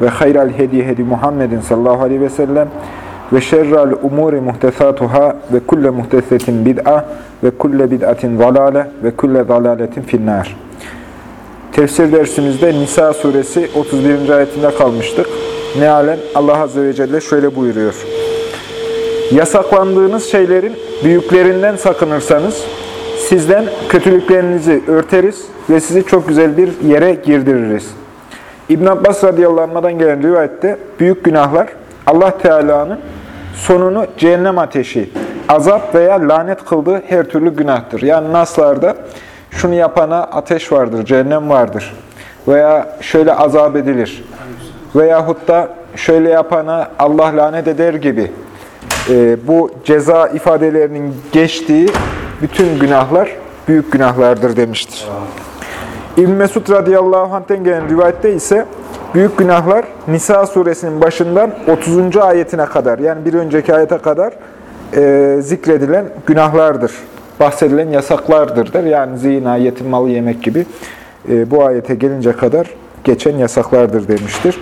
ve hayral hedi hedi Muhammedin sallallahu aleyhi ve sellem ve şerrel umuri muhtesatuhâ ve kulle muhtesetin bid'a ve kulle bid'atin zalale ve kulle zalaletin finnâr. Tefsir dersimizde Nisa suresi 31. ayetinde kalmıştık. Mealen Allah Azze ve Celle şöyle buyuruyor. Yasaklandığınız şeylerin büyüklerinden sakınırsanız sizden kötülüklerinizi örteriz ve sizi çok güzel bir yere girdiririz. İbn Abbas radıyallahu anh'dan gelen rivayette büyük günahlar Allah Teala'nın sonunu cehennem ateşi, azap veya lanet kıldığı her türlü günahtır. Yani naslarda şunu yapana ateş vardır, cehennem vardır veya şöyle azap edilir veyahut da şöyle yapana Allah lanet eder gibi e, bu ceza ifadelerinin geçtiği bütün günahlar büyük günahlardır demiştir. İbn Mesud radıyallahu anh'ten gelen rivayette ise büyük günahlar Nisa suresinin başından 30. ayetine kadar yani bir önceki ayete kadar e, zikredilen günahlardır. Bahsedilen yasaklardır der. Yani zina, yetim malı yemek gibi e, bu ayete gelince kadar geçen yasaklardır demiştir.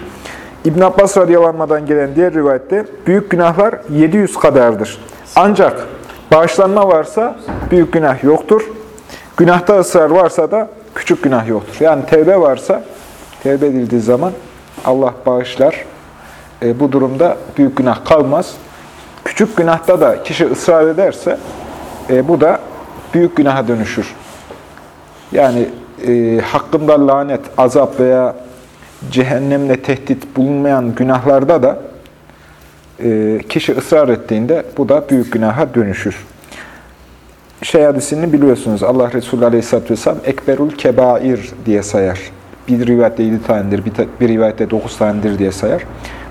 İbn Abbas radıyallahu gelen diğer rivayette büyük günahlar 700 kadardır. Ancak bağışlanma varsa büyük günah yoktur. Günahta ısrar varsa da küçük günah yoktur. Yani tevbe varsa, tevbe edildiği zaman Allah bağışlar. E, bu durumda büyük günah kalmaz. Küçük günahta da kişi ısrar ederse e, bu da büyük günaha dönüşür. Yani e, hakkında lanet, azap veya cehennemle tehdit bulunmayan günahlarda da e, kişi ısrar ettiğinde bu da büyük günaha dönüşür şey hadisini biliyorsunuz. Allah Resulü Aleyhisselatü Vesselam Ekberul Kebair diye sayar. Bir rivayette yedi tanedir, bir, bir rivayette dokuz tanedir diye sayar.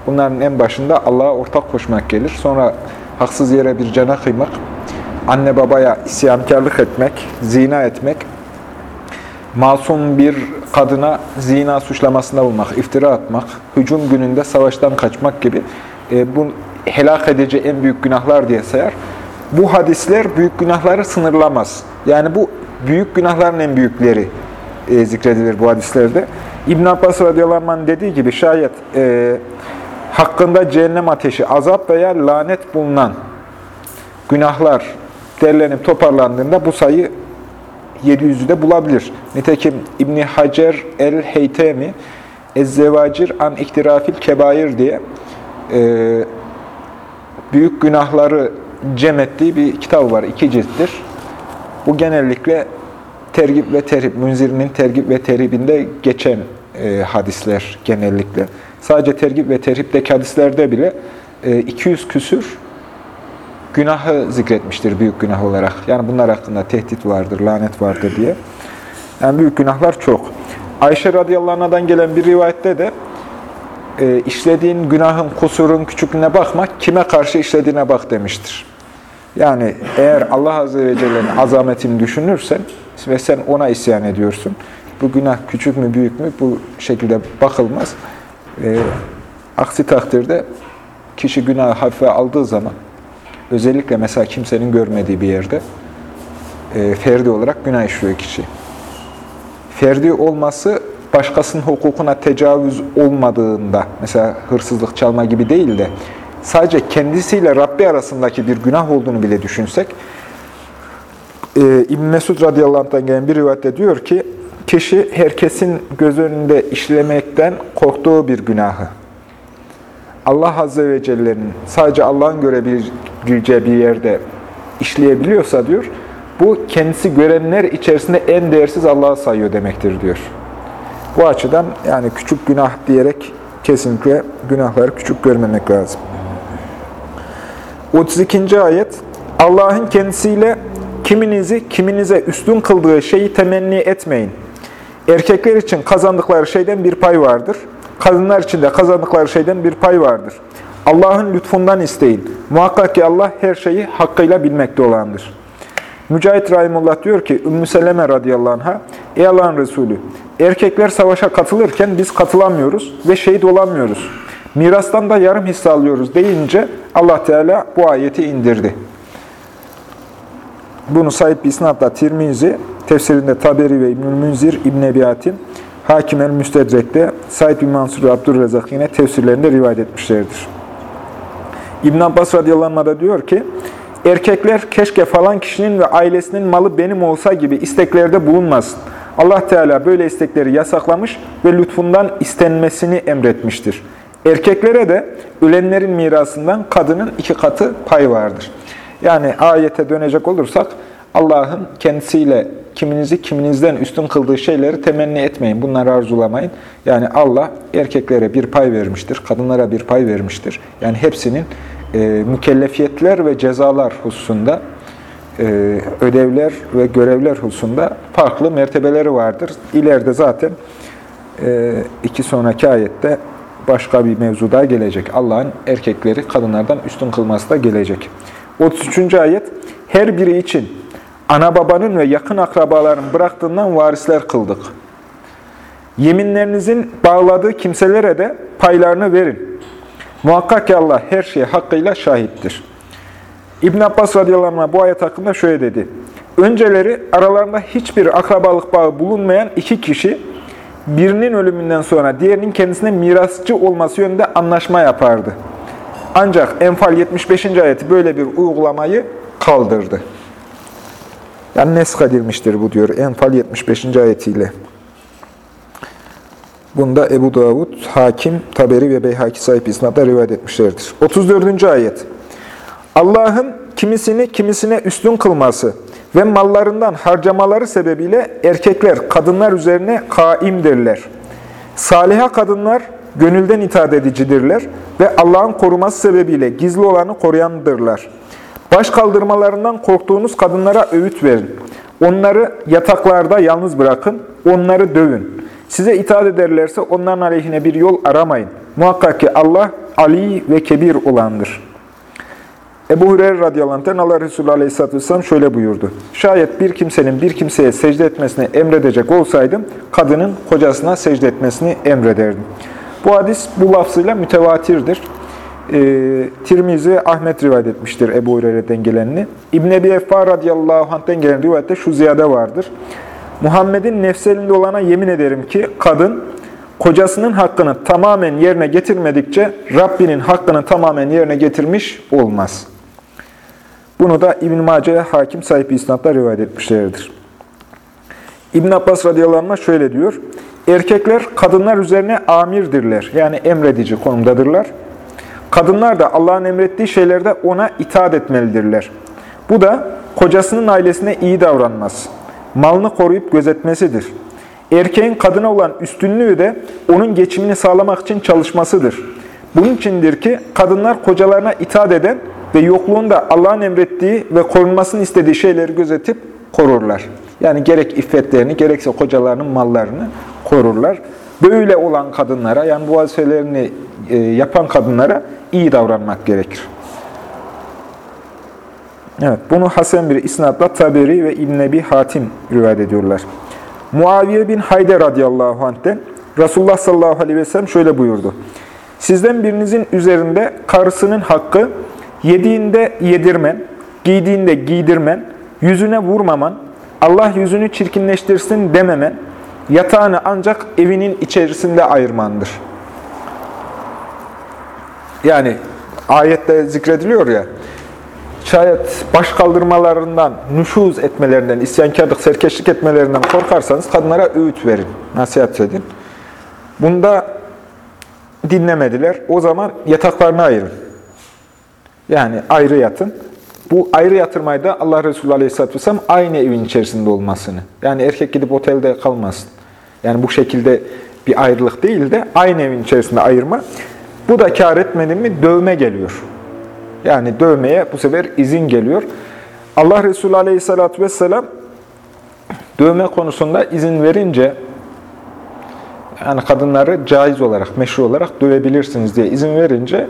Bunların en başında Allah'a ortak koşmak gelir. Sonra haksız yere bir cana kıymak, anne babaya isyankarlık etmek, zina etmek, masum bir kadına zina suçlamasında bulmak, iftira atmak, hücum gününde savaştan kaçmak gibi e, bu helak edici en büyük günahlar diye sayar bu hadisler büyük günahları sınırlamaz. Yani bu büyük günahların en büyükleri e, zikredilir bu hadislerde. İbn Abbas radıyallahu anh dediği gibi şayet e, hakkında cehennem ateşi, azap veya lanet bulunan günahlar derlenip toparlandığında bu sayı 700'ü de bulabilir. Nitekim İbni Hacer el-Heytemi Ez-Zevacir an iktirafil kebair diye e, büyük günahları cem ettiği bir kitap var. iki cilttir. Bu genellikle tergip ve terhip, Münzir'in tergip ve terhibinde geçen e, hadisler genellikle. Sadece tergip ve terhipteki hadislerde bile e, 200 küsür günahı zikretmiştir büyük günah olarak. Yani bunlar hakkında tehdit vardır, lanet vardır diye. Yani büyük günahlar çok. Ayşe radıyallahu anh'dan gelen bir rivayette de e, işlediğin günahın, kusurun küçüklüğüne bakma, kime karşı işlediğine bak demiştir. Yani eğer Allah Azze ve Celle'nin azametini düşünürsen ve sen ona isyan ediyorsun, bu günah küçük mü büyük mü bu şekilde bakılmaz. E, aksi takdirde kişi günahı hafife aldığı zaman, özellikle mesela kimsenin görmediği bir yerde e, ferdi olarak günah işliyor kişi. Ferdi olması başkasının hukukuna tecavüz olmadığında, mesela hırsızlık, çalma gibi değil de, sadece kendisiyle Rabbi arasındaki bir günah olduğunu bile düşünsek, e, İbn Mesud radıyallahu gelen bir rivayette diyor ki, kişi herkesin göz önünde işlemekten korktuğu bir günahı, Allah Azze ve Celle'nin sadece Allah'ın görebileceği bir yerde işleyebiliyorsa diyor, bu kendisi görenler içerisinde en değersiz Allah'ı sayıyor demektir diyor. Bu açıdan yani küçük günah diyerek kesinlikle günahları küçük görmemek lazım. 32. ayet Allah'ın kendisiyle kiminizi kiminize üstün kıldığı şeyi temenni etmeyin. Erkekler için kazandıkları şeyden bir pay vardır. Kadınlar için de kazandıkları şeyden bir pay vardır. Allah'ın lütfundan isteyin. Muhakkak ki Allah her şeyi hakkıyla bilmekte olandır. Mücahit Rahimullah diyor ki, Ümmü Seleme radıyallahu anh'a, Ey Allah'ın Resulü, erkekler savaşa katılırken biz katılamıyoruz ve şehit olamıyoruz. Mirastan da yarım hisse alıyoruz deyince Allah Teala bu ayeti indirdi. Bunu sahip bir isnatla Tirmizi, tefsirinde Taberi ve İbnül Münzir, İbn Ebiatin, Hakim el-Müstedrek'te Said bin Mansur ve Abdurrezzak yine tefsirlerinde rivayet etmişlerdir. İbn Abbas radıyallahu anh da diyor ki, erkekler keşke falan kişinin ve ailesinin malı benim olsa gibi isteklerde bulunmasın. Allah Teala böyle istekleri yasaklamış ve lütfundan istenmesini emretmiştir. Erkeklere de ölenlerin mirasından kadının iki katı pay vardır. Yani ayete dönecek olursak Allah'ın kendisiyle kiminizi kiminizden üstün kıldığı şeyleri temenni etmeyin. Bunları arzulamayın. Yani Allah erkeklere bir pay vermiştir, kadınlara bir pay vermiştir. Yani hepsinin e, mükellefiyetler ve cezalar hususunda, e, ödevler ve görevler hususunda farklı mertebeleri vardır. İleride zaten e, iki sonraki ayette başka bir mevzu daha gelecek. Allah'ın erkekleri kadınlardan üstün kılması da gelecek. 33. ayet, her biri için ana babanın ve yakın akrabaların bıraktığından varisler kıldık. Yeminlerinizin bağladığı kimselere de paylarını verin. Muhakkak ki Allah her şeye hakkıyla şahittir. İbn Abbas radıyallahu anh bu ayet hakkında şöyle dedi. Önceleri aralarında hiçbir akrabalık bağı bulunmayan iki kişi birinin ölümünden sonra diğerinin kendisine mirasçı olması yönünde anlaşma yapardı. Ancak Enfal 75. ayeti böyle bir uygulamayı kaldırdı. Yani nesk edilmiştir bu diyor Enfal 75. ayetiyle. Bunda Ebu Davud, Hakim, Taberi ve Beyhaki sahip isnatla rivayet etmişlerdir. 34. ayet. Allah'ın kimisini kimisine üstün kılması ve mallarından harcamaları sebebiyle erkekler kadınlar üzerine kaimdirler. Saliha kadınlar gönülden itaat edicidirler ve Allah'ın koruması sebebiyle gizli olanı koruyandırlar. Baş kaldırmalarından korktuğunuz kadınlara öğüt verin. Onları yataklarda yalnız bırakın, onları dövün. Size itaat ederlerse onların aleyhine bir yol aramayın. Muhakkak ki Allah Ali ve Kebir olandır. Ebu Hureyre radıyallahu anh'ten Allah Resulü aleyhisselatü vesselam şöyle buyurdu. Şayet bir kimsenin bir kimseye secde etmesini emredecek olsaydım, kadının kocasına secde etmesini emrederdim. Bu hadis bu lafzıyla mütevatirdir. E, Tirmizi Ahmet rivayet etmiştir Ebu Hureyre'den gelenini. İbn Ebi Effa radıyallahu anh'ten gelen rivayette şu ziyade vardır. Muhammed'in nefselinde olana yemin ederim ki kadın kocasının hakkını tamamen yerine getirmedikçe Rabbinin hakkını tamamen yerine getirmiş olmaz. Bunu da İbn-i hakim sahibi isnatla rivayet etmişlerdir. İbn Abbas radıyallahu şöyle diyor. Erkekler kadınlar üzerine amirdirler. Yani emredici konumdadırlar. Kadınlar da Allah'ın emrettiği şeylerde ona itaat etmelidirler. Bu da kocasının ailesine iyi davranması, malını koruyup gözetmesidir. Erkeğin kadına olan üstünlüğü de onun geçimini sağlamak için çalışmasıdır. Bunun içindir ki kadınlar kocalarına itaat eden ve yokluğunda Allah'ın emrettiği ve korunmasını istediği şeyleri gözetip korurlar. Yani gerek iffetlerini gerekse kocalarının mallarını korurlar. Böyle olan kadınlara yani bu vazifelerini e, yapan kadınlara iyi davranmak gerekir. Evet, bunu Hasan bir isnatla Taberi ve İbn Ebi Hatim rivayet ediyorlar. Muaviye bin Hayder radıyallahu anh'ten Resulullah sallallahu aleyhi ve sellem şöyle buyurdu. Sizden birinizin üzerinde karısının hakkı yediğinde yedirmen, giydiğinde giydirmen, yüzüne vurmaman, Allah yüzünü çirkinleştirsin dememen, yatağını ancak evinin içerisinde ayırmandır. Yani ayette zikrediliyor ya, şayet baş kaldırmalarından, nüşuz etmelerinden, isyankarlık, serkeşlik etmelerinden korkarsanız kadınlara öğüt verin, nasihat edin. Bunda dinlemediler. O zaman yataklarını ayırın. Yani ayrı yatın. Bu ayrı yatırmayı da Allah Resulü Aleyhisselatü Vesselam aynı evin içerisinde olmasını. Yani erkek gidip otelde kalmasın. Yani bu şekilde bir ayrılık değil de aynı evin içerisinde ayırma. Bu da kar etmedi mi dövme geliyor. Yani dövmeye bu sefer izin geliyor. Allah Resulü Aleyhisselatü Vesselam dövme konusunda izin verince yani kadınları caiz olarak, meşru olarak dövebilirsiniz diye izin verince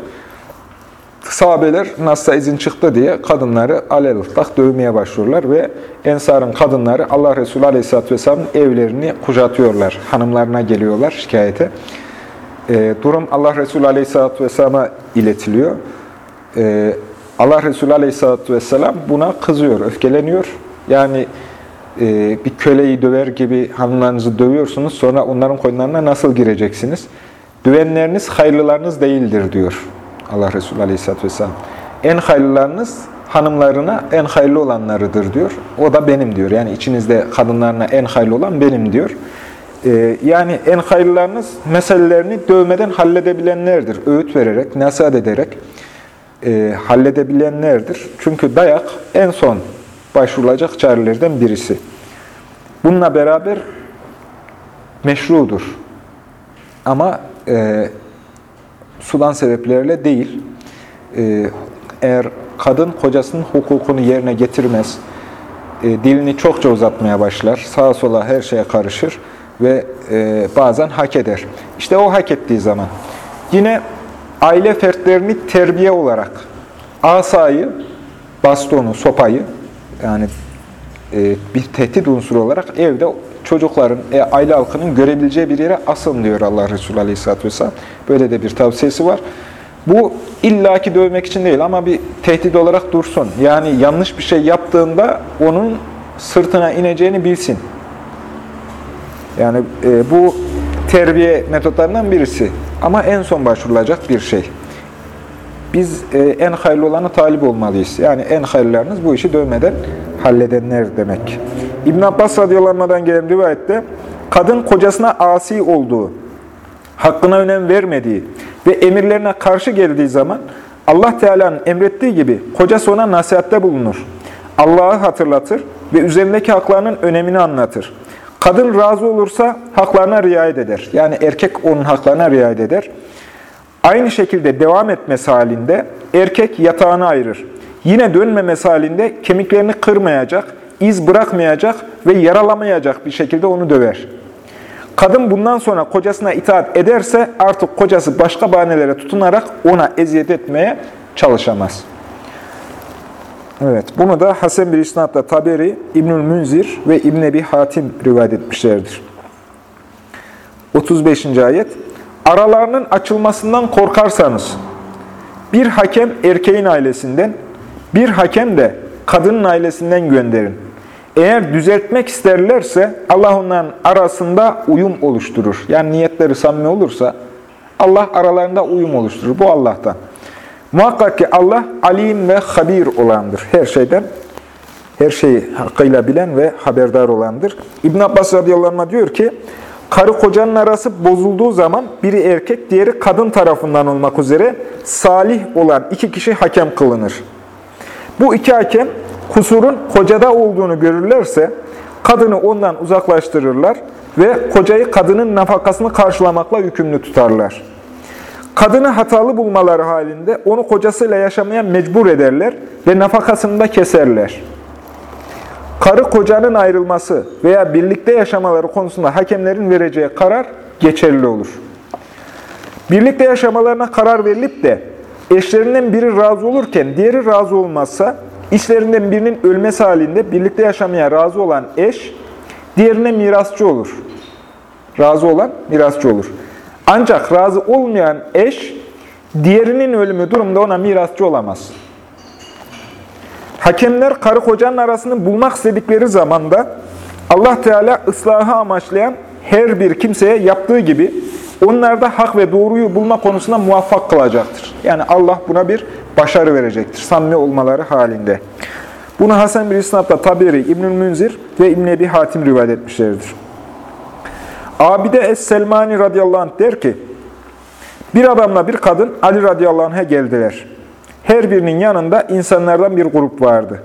sahabeler nasılsa izin çıktı diye kadınları aleluftak dövmeye başlıyorlar ve Ensar'ın kadınları Allah Resulü Aleyhisselatü Vesselam'ın evlerini kuşatıyorlar. Hanımlarına geliyorlar şikayete. E, durum Allah Resulü Aleyhisselatü Vesselam'a iletiliyor. E, Allah Resulü Aleyhisselatü Vesselam buna kızıyor, öfkeleniyor. Yani e, bir köleyi döver gibi hanımlarınızı dövüyorsunuz, sonra onların koyunlarına nasıl gireceksiniz? Düvenleriniz hayırlılarınız değildir diyor Allah Resulü Aleyhisselatü Vesselam. En hayırlılarınız hanımlarına en hayırlı olanlarıdır diyor. O da benim diyor. Yani içinizde kadınlarına en hayırlı olan benim diyor. Ee, yani en hayırlılarınız meselelerini dövmeden halledebilenlerdir. Öğüt vererek, nasihat ederek e, halledebilenlerdir. Çünkü dayak en son başvurulacak çarelerden birisi. Bununla beraber meşrudur. Ama e, sudan sebeplerle değil. E, eğer kadın kocasının hukukunu yerine getirmez, e, dilini çokça uzatmaya başlar, sağa sola her şeye karışır ve e, bazen hak eder. İşte o hak ettiği zaman. Yine aile fertlerini terbiye olarak asayı, bastonu, sopayı yani e, bir tehdit unsuru olarak evde çocukların, e, aile halkının görebileceği bir yere asın diyor Allah Resulü Aleyhisselatü Vesselam. Böyle de bir tavsiyesi var. Bu illaki dövmek için değil ama bir tehdit olarak dursun. Yani yanlış bir şey yaptığında onun sırtına ineceğini bilsin. Yani e, bu terbiye metotlarından birisi. Ama en son başvurulacak bir şey. Biz e, en hayırlı olanı talip olmalıyız. Yani en hayırlarınız bu işi dövmeden halledenler demek. İbn Abbas radıyallahu gelen rivayette kadın kocasına asi olduğu, hakkına önem vermediği ve emirlerine karşı geldiği zaman Allah Teala'nın emrettiği gibi kocası ona nasihatte bulunur. Allah'ı hatırlatır ve üzerindeki haklarının önemini anlatır. Kadın razı olursa haklarına riayet eder. Yani erkek onun haklarına riayet eder. Aynı şekilde devam etmesi halinde erkek yatağını ayırır. Yine dönmemesi halinde kemiklerini kırmayacak, iz bırakmayacak ve yaralamayacak bir şekilde onu döver. Kadın bundan sonra kocasına itaat ederse artık kocası başka bahanelere tutunarak ona eziyet etmeye çalışamaz. Evet, bunu da Hasan bir isnatla Taberi, İbnül Münzir ve İbn Ebi Hatim rivayet etmişlerdir. 35. ayet Aralarının açılmasından korkarsanız, bir hakem erkeğin ailesinden, bir hakem de kadının ailesinden gönderin. Eğer düzeltmek isterlerse Allah onların arasında uyum oluşturur. Yani niyetleri samimi olursa Allah aralarında uyum oluşturur. Bu Allah'tan. Muhakkak ki Allah alim ve habir olandır. Her şeyden, her şeyi hakkıyla bilen ve haberdar olandır. İbn Abbas radıyallahu anh diyor ki, karı kocanın arası bozulduğu zaman biri erkek, diğeri kadın tarafından olmak üzere salih olan iki kişi hakem kılınır. Bu iki hakem kusurun kocada olduğunu görürlerse kadını ondan uzaklaştırırlar ve kocayı kadının nafakasını karşılamakla yükümlü tutarlar. Kadını hatalı bulmaları halinde onu kocasıyla yaşamaya mecbur ederler ve nafakasını da keserler. Karı kocanın ayrılması veya birlikte yaşamaları konusunda hakemlerin vereceği karar geçerli olur. Birlikte yaşamalarına karar verilip de eşlerinden biri razı olurken diğeri razı olmazsa, işlerinden birinin ölmesi halinde birlikte yaşamaya razı olan eş, diğerine mirasçı olur. Razı olan mirasçı olur. Ancak razı olmayan eş, diğerinin ölümü durumda ona mirasçı olamaz. Hakemler karı kocanın arasını bulmak istedikleri zamanda Allah Teala ıslahı amaçlayan her bir kimseye yaptığı gibi onlar da hak ve doğruyu bulma konusunda muvaffak kılacaktır. Yani Allah buna bir başarı verecektir. Samimi olmaları halinde. Bunu Hasan bir İsnat'ta Taberi, İbnül Münzir ve İbn Ebi Hatim rivayet etmişlerdir. Abide Es-Selmani radıyallahu anh der ki, bir adamla bir kadın Ali radıyallahu anh'a geldiler. Her birinin yanında insanlardan bir grup vardı.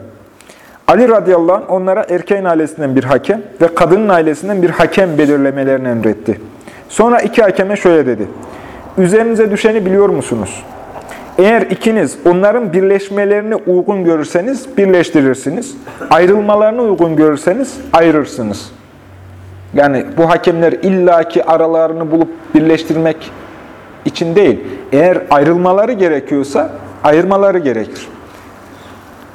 Ali radıyallahu anh onlara erkeğin ailesinden bir hakem ve kadının ailesinden bir hakem belirlemelerini emretti. Sonra iki hakeme şöyle dedi. Üzerinize düşeni biliyor musunuz? Eğer ikiniz onların birleşmelerini uygun görürseniz birleştirirsiniz. Ayrılmalarını uygun görürseniz ayırırsınız. Yani bu hakemler illaki aralarını bulup birleştirmek için değil. Eğer ayrılmaları gerekiyorsa ayırmaları gerekir.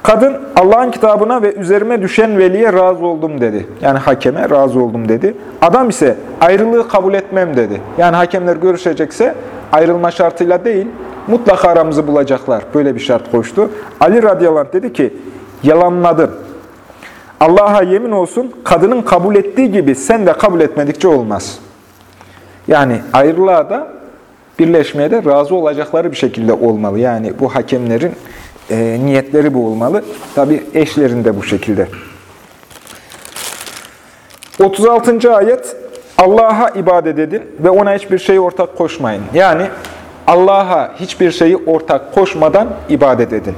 Kadın Allah'ın kitabına ve üzerime düşen veliye razı oldum dedi. Yani hakeme razı oldum dedi. Adam ise ayrılığı kabul etmem dedi. Yani hakemler görüşecekse ayrılma şartıyla değil, mutlaka aramızı bulacaklar. Böyle bir şart koştu. Ali radıyallahu anh dedi ki, yalanladın. Allah'a yemin olsun, kadının kabul ettiği gibi sen de kabul etmedikçe olmaz. Yani ayrılığa da birleşmeye de razı olacakları bir şekilde olmalı. Yani bu hakemlerin e, niyetleri bu olmalı. Tabi eşlerin de bu şekilde. 36. ayet Allah'a ibadet edin ve ona hiçbir şeyi ortak koşmayın. Yani Allah'a hiçbir şeyi ortak koşmadan ibadet edin.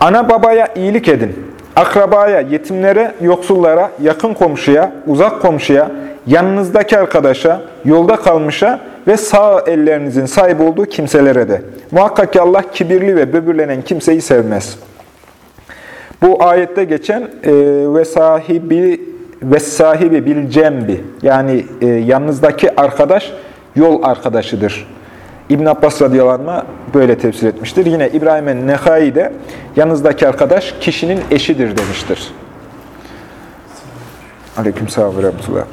Ana babaya iyilik edin. Akrabaya, yetimlere, yoksullara, yakın komşuya, uzak komşuya, yanınızdaki arkadaşa, yolda kalmışa ve sağ ellerinizin sahip olduğu kimselere de. Muhakkak ki Allah kibirli ve böbürlenen kimseyi sevmez. Bu ayette geçen e, ve sahibi ve sahibi bil cembi yani e, yanınızdaki arkadaş yol arkadaşıdır. İbn Abbas radıyallahu böyle tefsir etmiştir. Yine İbrahim el-Nehai de yanınızdaki arkadaş kişinin eşidir demiştir. Aleykümselam ve rahmetullah.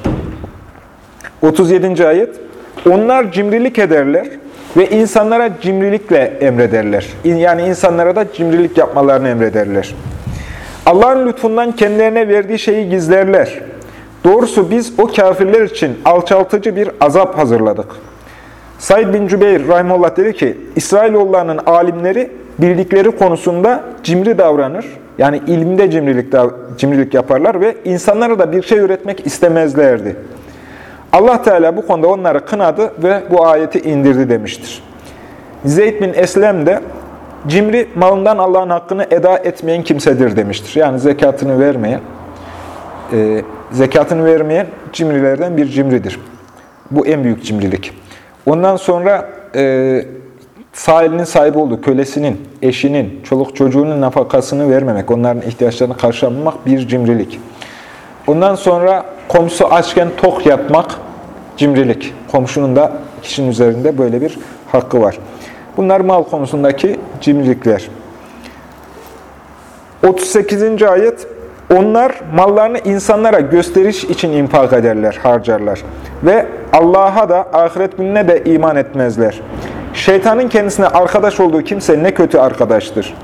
37. ayet onlar cimrilik ederler ve insanlara cimrilikle emrederler. Yani insanlara da cimrilik yapmalarını emrederler. Allah'ın lütfundan kendilerine verdiği şeyi gizlerler. Doğrusu biz o kafirler için alçaltıcı bir azap hazırladık. Said bin Cübeyr Rahimullah dedi ki, İsrailoğullarının alimleri bildikleri konusunda cimri davranır. Yani ilimde cimrilik, cimrilik yaparlar ve insanlara da bir şey üretmek istemezlerdi. Allah Teala bu konuda onları kınadı ve bu ayeti indirdi demiştir. Zeyd bin Eslem de cimri malından Allah'ın hakkını eda etmeyen kimsedir demiştir. Yani zekatını vermeyen, e, zekatını vermeyen cimrilerden bir cimridir. Bu en büyük cimrilik. Ondan sonra e, sağ sahibi olduğu kölesinin, eşinin, çoluk çocuğunun nafakasını vermemek, onların ihtiyaçlarını karşılamamak bir cimrilik. Ondan sonra komşusu açken tok yatmak cimrilik. Komşunun da kişinin üzerinde böyle bir hakkı var. Bunlar mal konusundaki cimrilikler. 38. ayet Onlar mallarını insanlara gösteriş için infak ederler, harcarlar. Ve Allah'a da ahiret gününe de iman etmezler. Şeytanın kendisine arkadaş olduğu kimse ne kötü arkadaştır.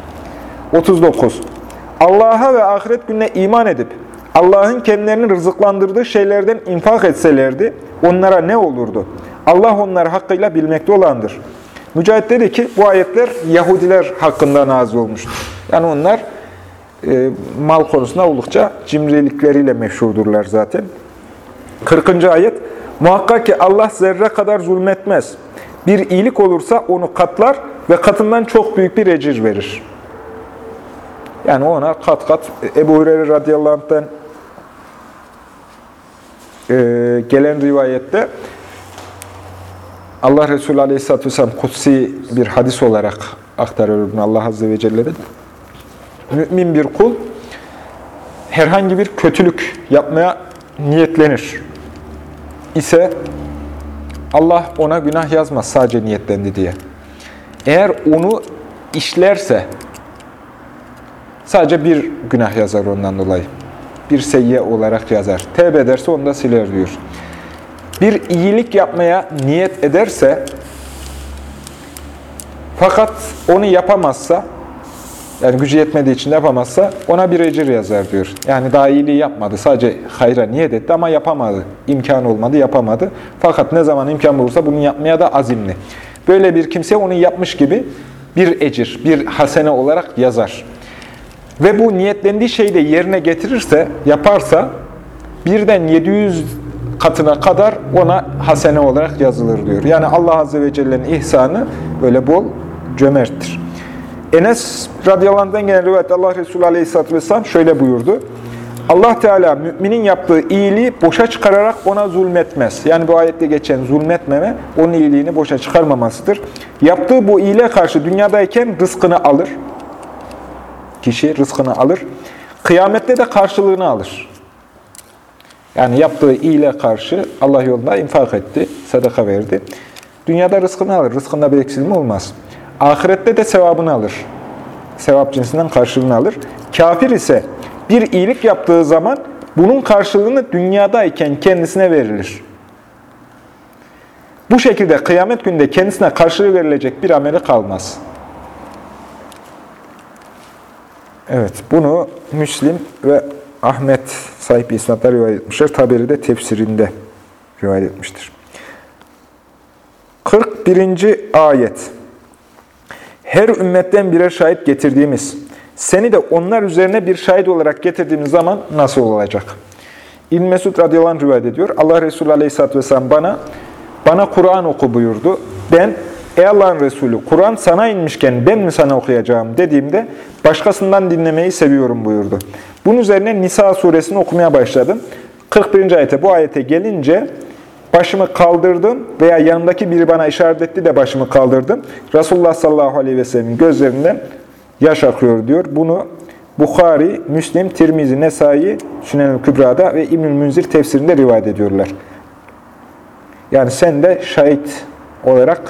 39. Allah'a ve ahiret gününe iman edip Allah'ın kendilerini rızıklandırdığı şeylerden infak etselerdi onlara ne olurdu? Allah onları hakkıyla bilmekte olandır. Mücahit dedi ki bu ayetler Yahudiler hakkında nazil olmuştur. Yani onlar e, mal konusunda oldukça cimrilikleriyle meşhurdurlar zaten. 40. ayet Muhakkak ki Allah zerre kadar zulmetmez. Bir iyilik olursa onu katlar ve katından çok büyük bir ecir verir. Yani ona kat kat Ebu Hureyre radıyallahu anh'tan e, gelen rivayette Allah Resulü Aleyhisselatü Vesselam kutsi bir hadis olarak aktarıyor Allah Azze ve Celle'den. Mümin bir kul herhangi bir kötülük yapmaya niyetlenir ise Allah ona günah yazmaz sadece niyetlendi diye. Eğer onu işlerse sadece bir günah yazar ondan dolayı. Bir seyye olarak yazar. Tevbe ederse onu da siler diyor. Bir iyilik yapmaya niyet ederse fakat onu yapamazsa yani gücü yetmediği için yapamazsa ona bir ecir yazar diyor. Yani daha iyiliği yapmadı. Sadece hayra niyet etti ama yapamadı. İmkan olmadı, yapamadı. Fakat ne zaman imkan bulursa bunu yapmaya da azimli. Böyle bir kimse onu yapmış gibi bir ecir, bir hasene olarak yazar. Ve bu niyetlendiği şeyi de yerine getirirse, yaparsa birden 700 katına kadar ona hasene olarak yazılır diyor. Yani Allah Azze ve Celle'nin ihsanı böyle bol, cömerttir. Enes radıyallahu gelen rivayet Allah Resulü aleyhisselatü vesselam şöyle buyurdu. Allah Teala müminin yaptığı iyiliği boşa çıkararak ona zulmetmez. Yani bu ayette geçen zulmetmeme, onun iyiliğini boşa çıkarmamasıdır. Yaptığı bu iyiliğe karşı dünyadayken rızkını alır. Kişi rızkını alır. Kıyamette de karşılığını alır. Yani yaptığı iyiliğe karşı Allah yolunda infak etti, sadaka verdi. Dünyada rızkını alır, rızkında bir eksilme olmaz. Ahirette de sevabını alır. Sevap cinsinden karşılığını alır. Kafir ise bir iyilik yaptığı zaman bunun karşılığını dünyadayken kendisine verilir. Bu şekilde kıyamet günde kendisine karşılığı verilecek bir ameli kalmaz. Evet, bunu Müslim ve Ahmet sahip isnatlar rivayet etmişler. Taberi de tefsirinde rivayet etmiştir. 41. ayet Her ümmetten birer şahit getirdiğimiz, seni de onlar üzerine bir şahit olarak getirdiğimiz zaman nasıl olacak? İbn Mesud radıyallahu anh rivayet ediyor. Allah Resulü aleyhisselatü vesselam bana, bana Kur'an oku buyurdu. Ben, ey Allah'ın Resulü, Kur'an sana inmişken ben mi sana okuyacağım dediğimde, başkasından dinlemeyi seviyorum buyurdu. Bunun üzerine Nisa suresini okumaya başladım. 41. ayete bu ayete gelince, Başımı kaldırdım veya yanımdaki biri bana işaret etti de başımı kaldırdım. Resulullah sallallahu aleyhi ve sellem'in gözlerinden yaş akıyor diyor. Bunu Bukhari, Müslim, Tirmizi, Nesai, Sünen-ül Kübra'da ve İbnül Münzir tefsirinde rivayet ediyorlar. Yani sen de şahit olarak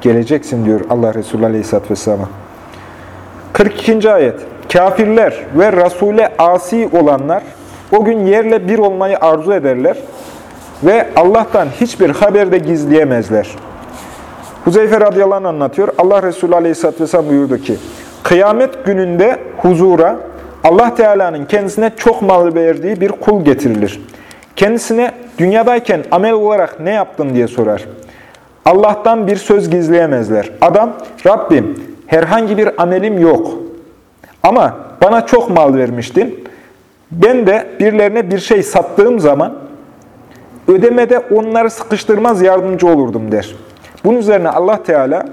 geleceksin diyor Allah Resulü Aleyhisselatü Vesselam'a. 42. ayet. Kafirler ve Resul'e asi olanlar o gün yerle bir olmayı arzu ederler ve Allah'tan hiçbir haber de gizleyemezler. Huzeyfe radıyallahu anlatıyor. Allah Resulü aleyhisselatü vesselam buyurdu ki, Kıyamet gününde huzura Allah Teala'nın kendisine çok mal verdiği bir kul getirilir. Kendisine dünyadayken amel olarak ne yaptın diye sorar. Allah'tan bir söz gizleyemezler. Adam, Rabbim herhangi bir amelim yok. Ama bana çok mal vermiştin. Ben de birilerine bir şey sattığım zaman ödemede onları sıkıştırmaz yardımcı olurdum der. Bunun üzerine Allah Teala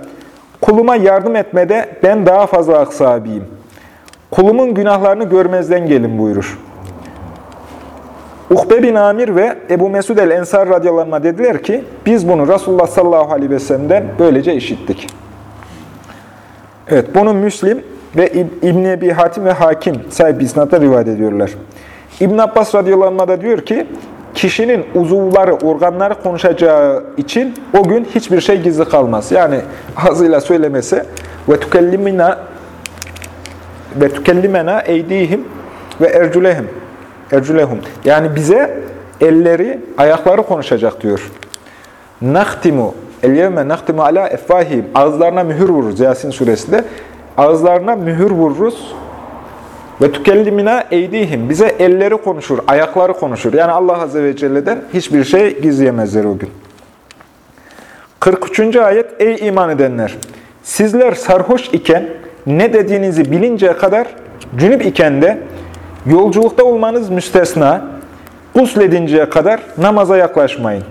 kuluma yardım etmede ben daha fazla hak sahibiyim. Kulumun günahlarını görmezden gelin buyurur. Ukbe bin Amir ve Ebu Mesud el-Ensar radyalarına dediler ki, biz bunu Resulullah sallallahu aleyhi ve sellem'den böylece işittik. Evet, bunu Müslim ve İbn-i Ebi Hatim ve Hakim sahip isnatla rivayet ediyorlar. İbn Abbas radyalarına da diyor ki, kişinin uzuvları, organları konuşacağı için o gün hiçbir şey gizli kalmaz. Yani ağzıyla söylemesi ve tükellimina ve tükellimena eydihim ve erculehim erculehum. Yani bize elleri, ayakları konuşacak diyor. Naktimu el yevme naktimu ala efvahim. Ağızlarına mühür vururuz Yasin suresinde. Ağızlarına mühür vururuz ve tükellimina eydihim. Bize elleri konuşur, ayakları konuşur. Yani Allah Azze ve Celle'den hiçbir şey gizleyemezler o gün. 43. ayet Ey iman edenler! Sizler sarhoş iken ne dediğinizi bilinceye kadar cünüp iken de yolculukta olmanız müstesna, gusledinceye kadar namaza yaklaşmayın.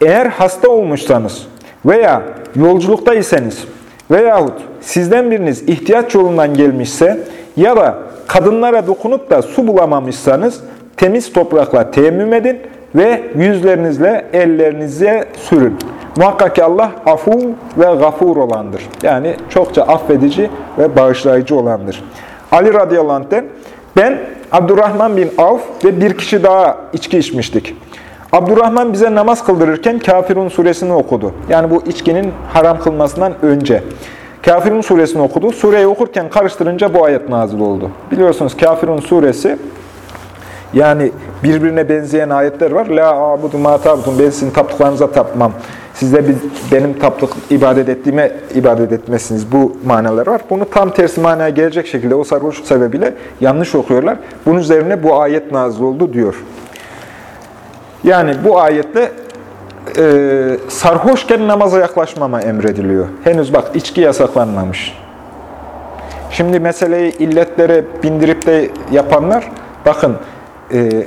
Eğer hasta olmuşsanız veya yolculuktaysanız veyahut sizden biriniz ihtiyaç yolundan gelmişse ya da kadınlara dokunup da su bulamamışsanız temiz toprakla teyemmüm edin ve yüzlerinizle ellerinize sürün. Muhakkak ki Allah afu ve gafur olandır. Yani çokça affedici ve bağışlayıcı olandır. Ali radıyallahu anh'ten ben Abdurrahman bin Avf ve bir kişi daha içki içmiştik. Abdurrahman bize namaz kıldırırken Kafirun suresini okudu. Yani bu içkinin haram kılmasından önce. Kafirun suresini okudu. Sureyi okurken karıştırınca bu ayet nazil oldu. Biliyorsunuz Kafirun suresi yani birbirine benzeyen ayetler var. La abudu ma tabudun. Ben sizin taptıklarınıza tapmam. Siz de benim taptık ibadet ettiğime ibadet etmezsiniz. Bu manalar var. Bunu tam tersi manaya gelecek şekilde o sarhoşluk sebebiyle yanlış okuyorlar. Bunun üzerine bu ayet nazil oldu diyor. Yani bu ayetle e, sarhoşken namaza yaklaşmama emrediliyor. Henüz bak içki yasaklanmamış. Şimdi meseleyi illetlere bindirip de yapanlar, bakın e,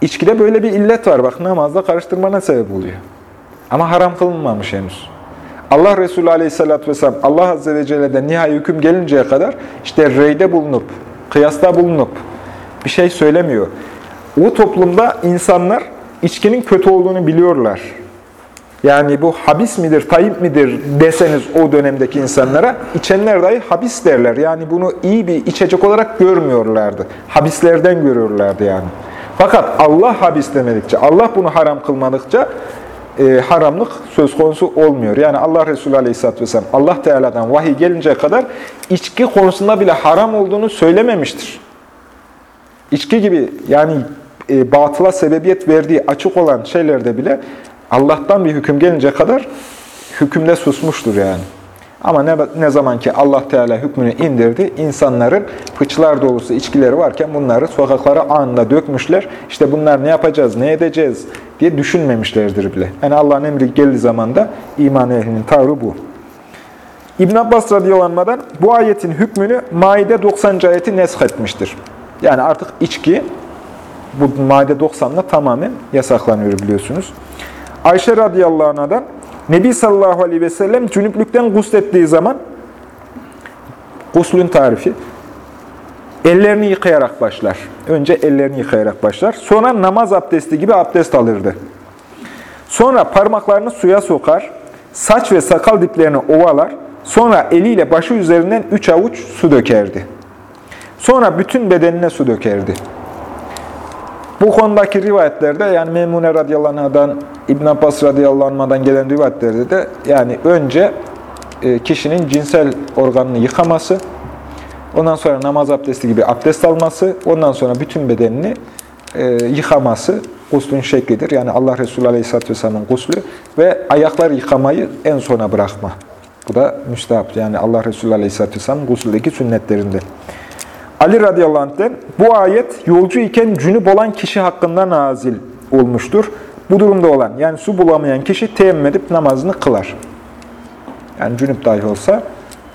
içkide böyle bir illet var. Bak namazda karıştırmana sebep oluyor. Ama haram kılınmamış henüz. Allah Resulü Aleyhisselatü Vesselam Allah Azze ve Celle'den nihai hüküm gelinceye kadar işte reyde bulunup, kıyasta bulunup bir şey söylemiyor. O toplumda insanlar içkinin kötü olduğunu biliyorlar. Yani bu habis midir, tayyip midir deseniz o dönemdeki insanlara, içenler dahi habis derler. Yani bunu iyi bir içecek olarak görmüyorlardı. Habislerden görüyorlardı yani. Fakat Allah habis demedikçe, Allah bunu haram kılmadıkça e, haramlık söz konusu olmuyor. Yani Allah Resulü Aleyhisselatü Vesselam Allah Teala'dan vahiy gelinceye kadar içki konusunda bile haram olduğunu söylememiştir. İçki gibi yani e, batıla sebebiyet verdiği açık olan şeylerde bile Allah'tan bir hüküm gelince kadar hükümde susmuştur yani. Ama ne, ne zaman ki Allah Teala hükmünü indirdi, insanların fıçılar dolusu içkileri varken bunları sokaklara anında dökmüşler. İşte bunlar ne yapacağız, ne edeceğiz diye düşünmemişlerdir bile. Yani Allah'ın emri geldiği zaman da iman ehlinin tavrı bu. İbn Abbas radıyallahu bu ayetin hükmünü Maide 90. ayeti nesk etmiştir. Yani artık içki bu Maide 90'da tamamen yasaklanıyor biliyorsunuz. Ayşe radıyallahu anh'dan Nebi sallallahu aleyhi ve sellem cünüplükten guslettiği zaman guslün tarifi ellerini yıkayarak başlar. Önce ellerini yıkayarak başlar. Sonra namaz abdesti gibi abdest alırdı. Sonra parmaklarını suya sokar, saç ve sakal diplerini ovalar, sonra eliyle başı üzerinden üç avuç su dökerdi. Sonra bütün bedenine su dökerdi. Bu konudaki rivayetlerde yani Memune radıyallahu anh'dan, İbn Abbas radıyallahu anh'dan gelen rivayetlerde de yani önce e, kişinin cinsel organını yıkaması, ondan sonra namaz abdesti gibi abdest alması, ondan sonra bütün bedenini e, yıkaması guslün şeklidir. Yani Allah Resulü Aleyhisselatü Vesselam'ın guslü ve ayaklar yıkamayı en sona bırakma. Bu da müstahap. Yani Allah Resulü Aleyhisselatü Vesselam'ın gusüldeki sünnetlerinden. Ali radıyallahu anh'den bu ayet yolcu iken cünüp olan kişi hakkında nazil olmuştur. Bu durumda olan yani su bulamayan kişi teyemmüm edip namazını kılar. Yani cünüp dahi olsa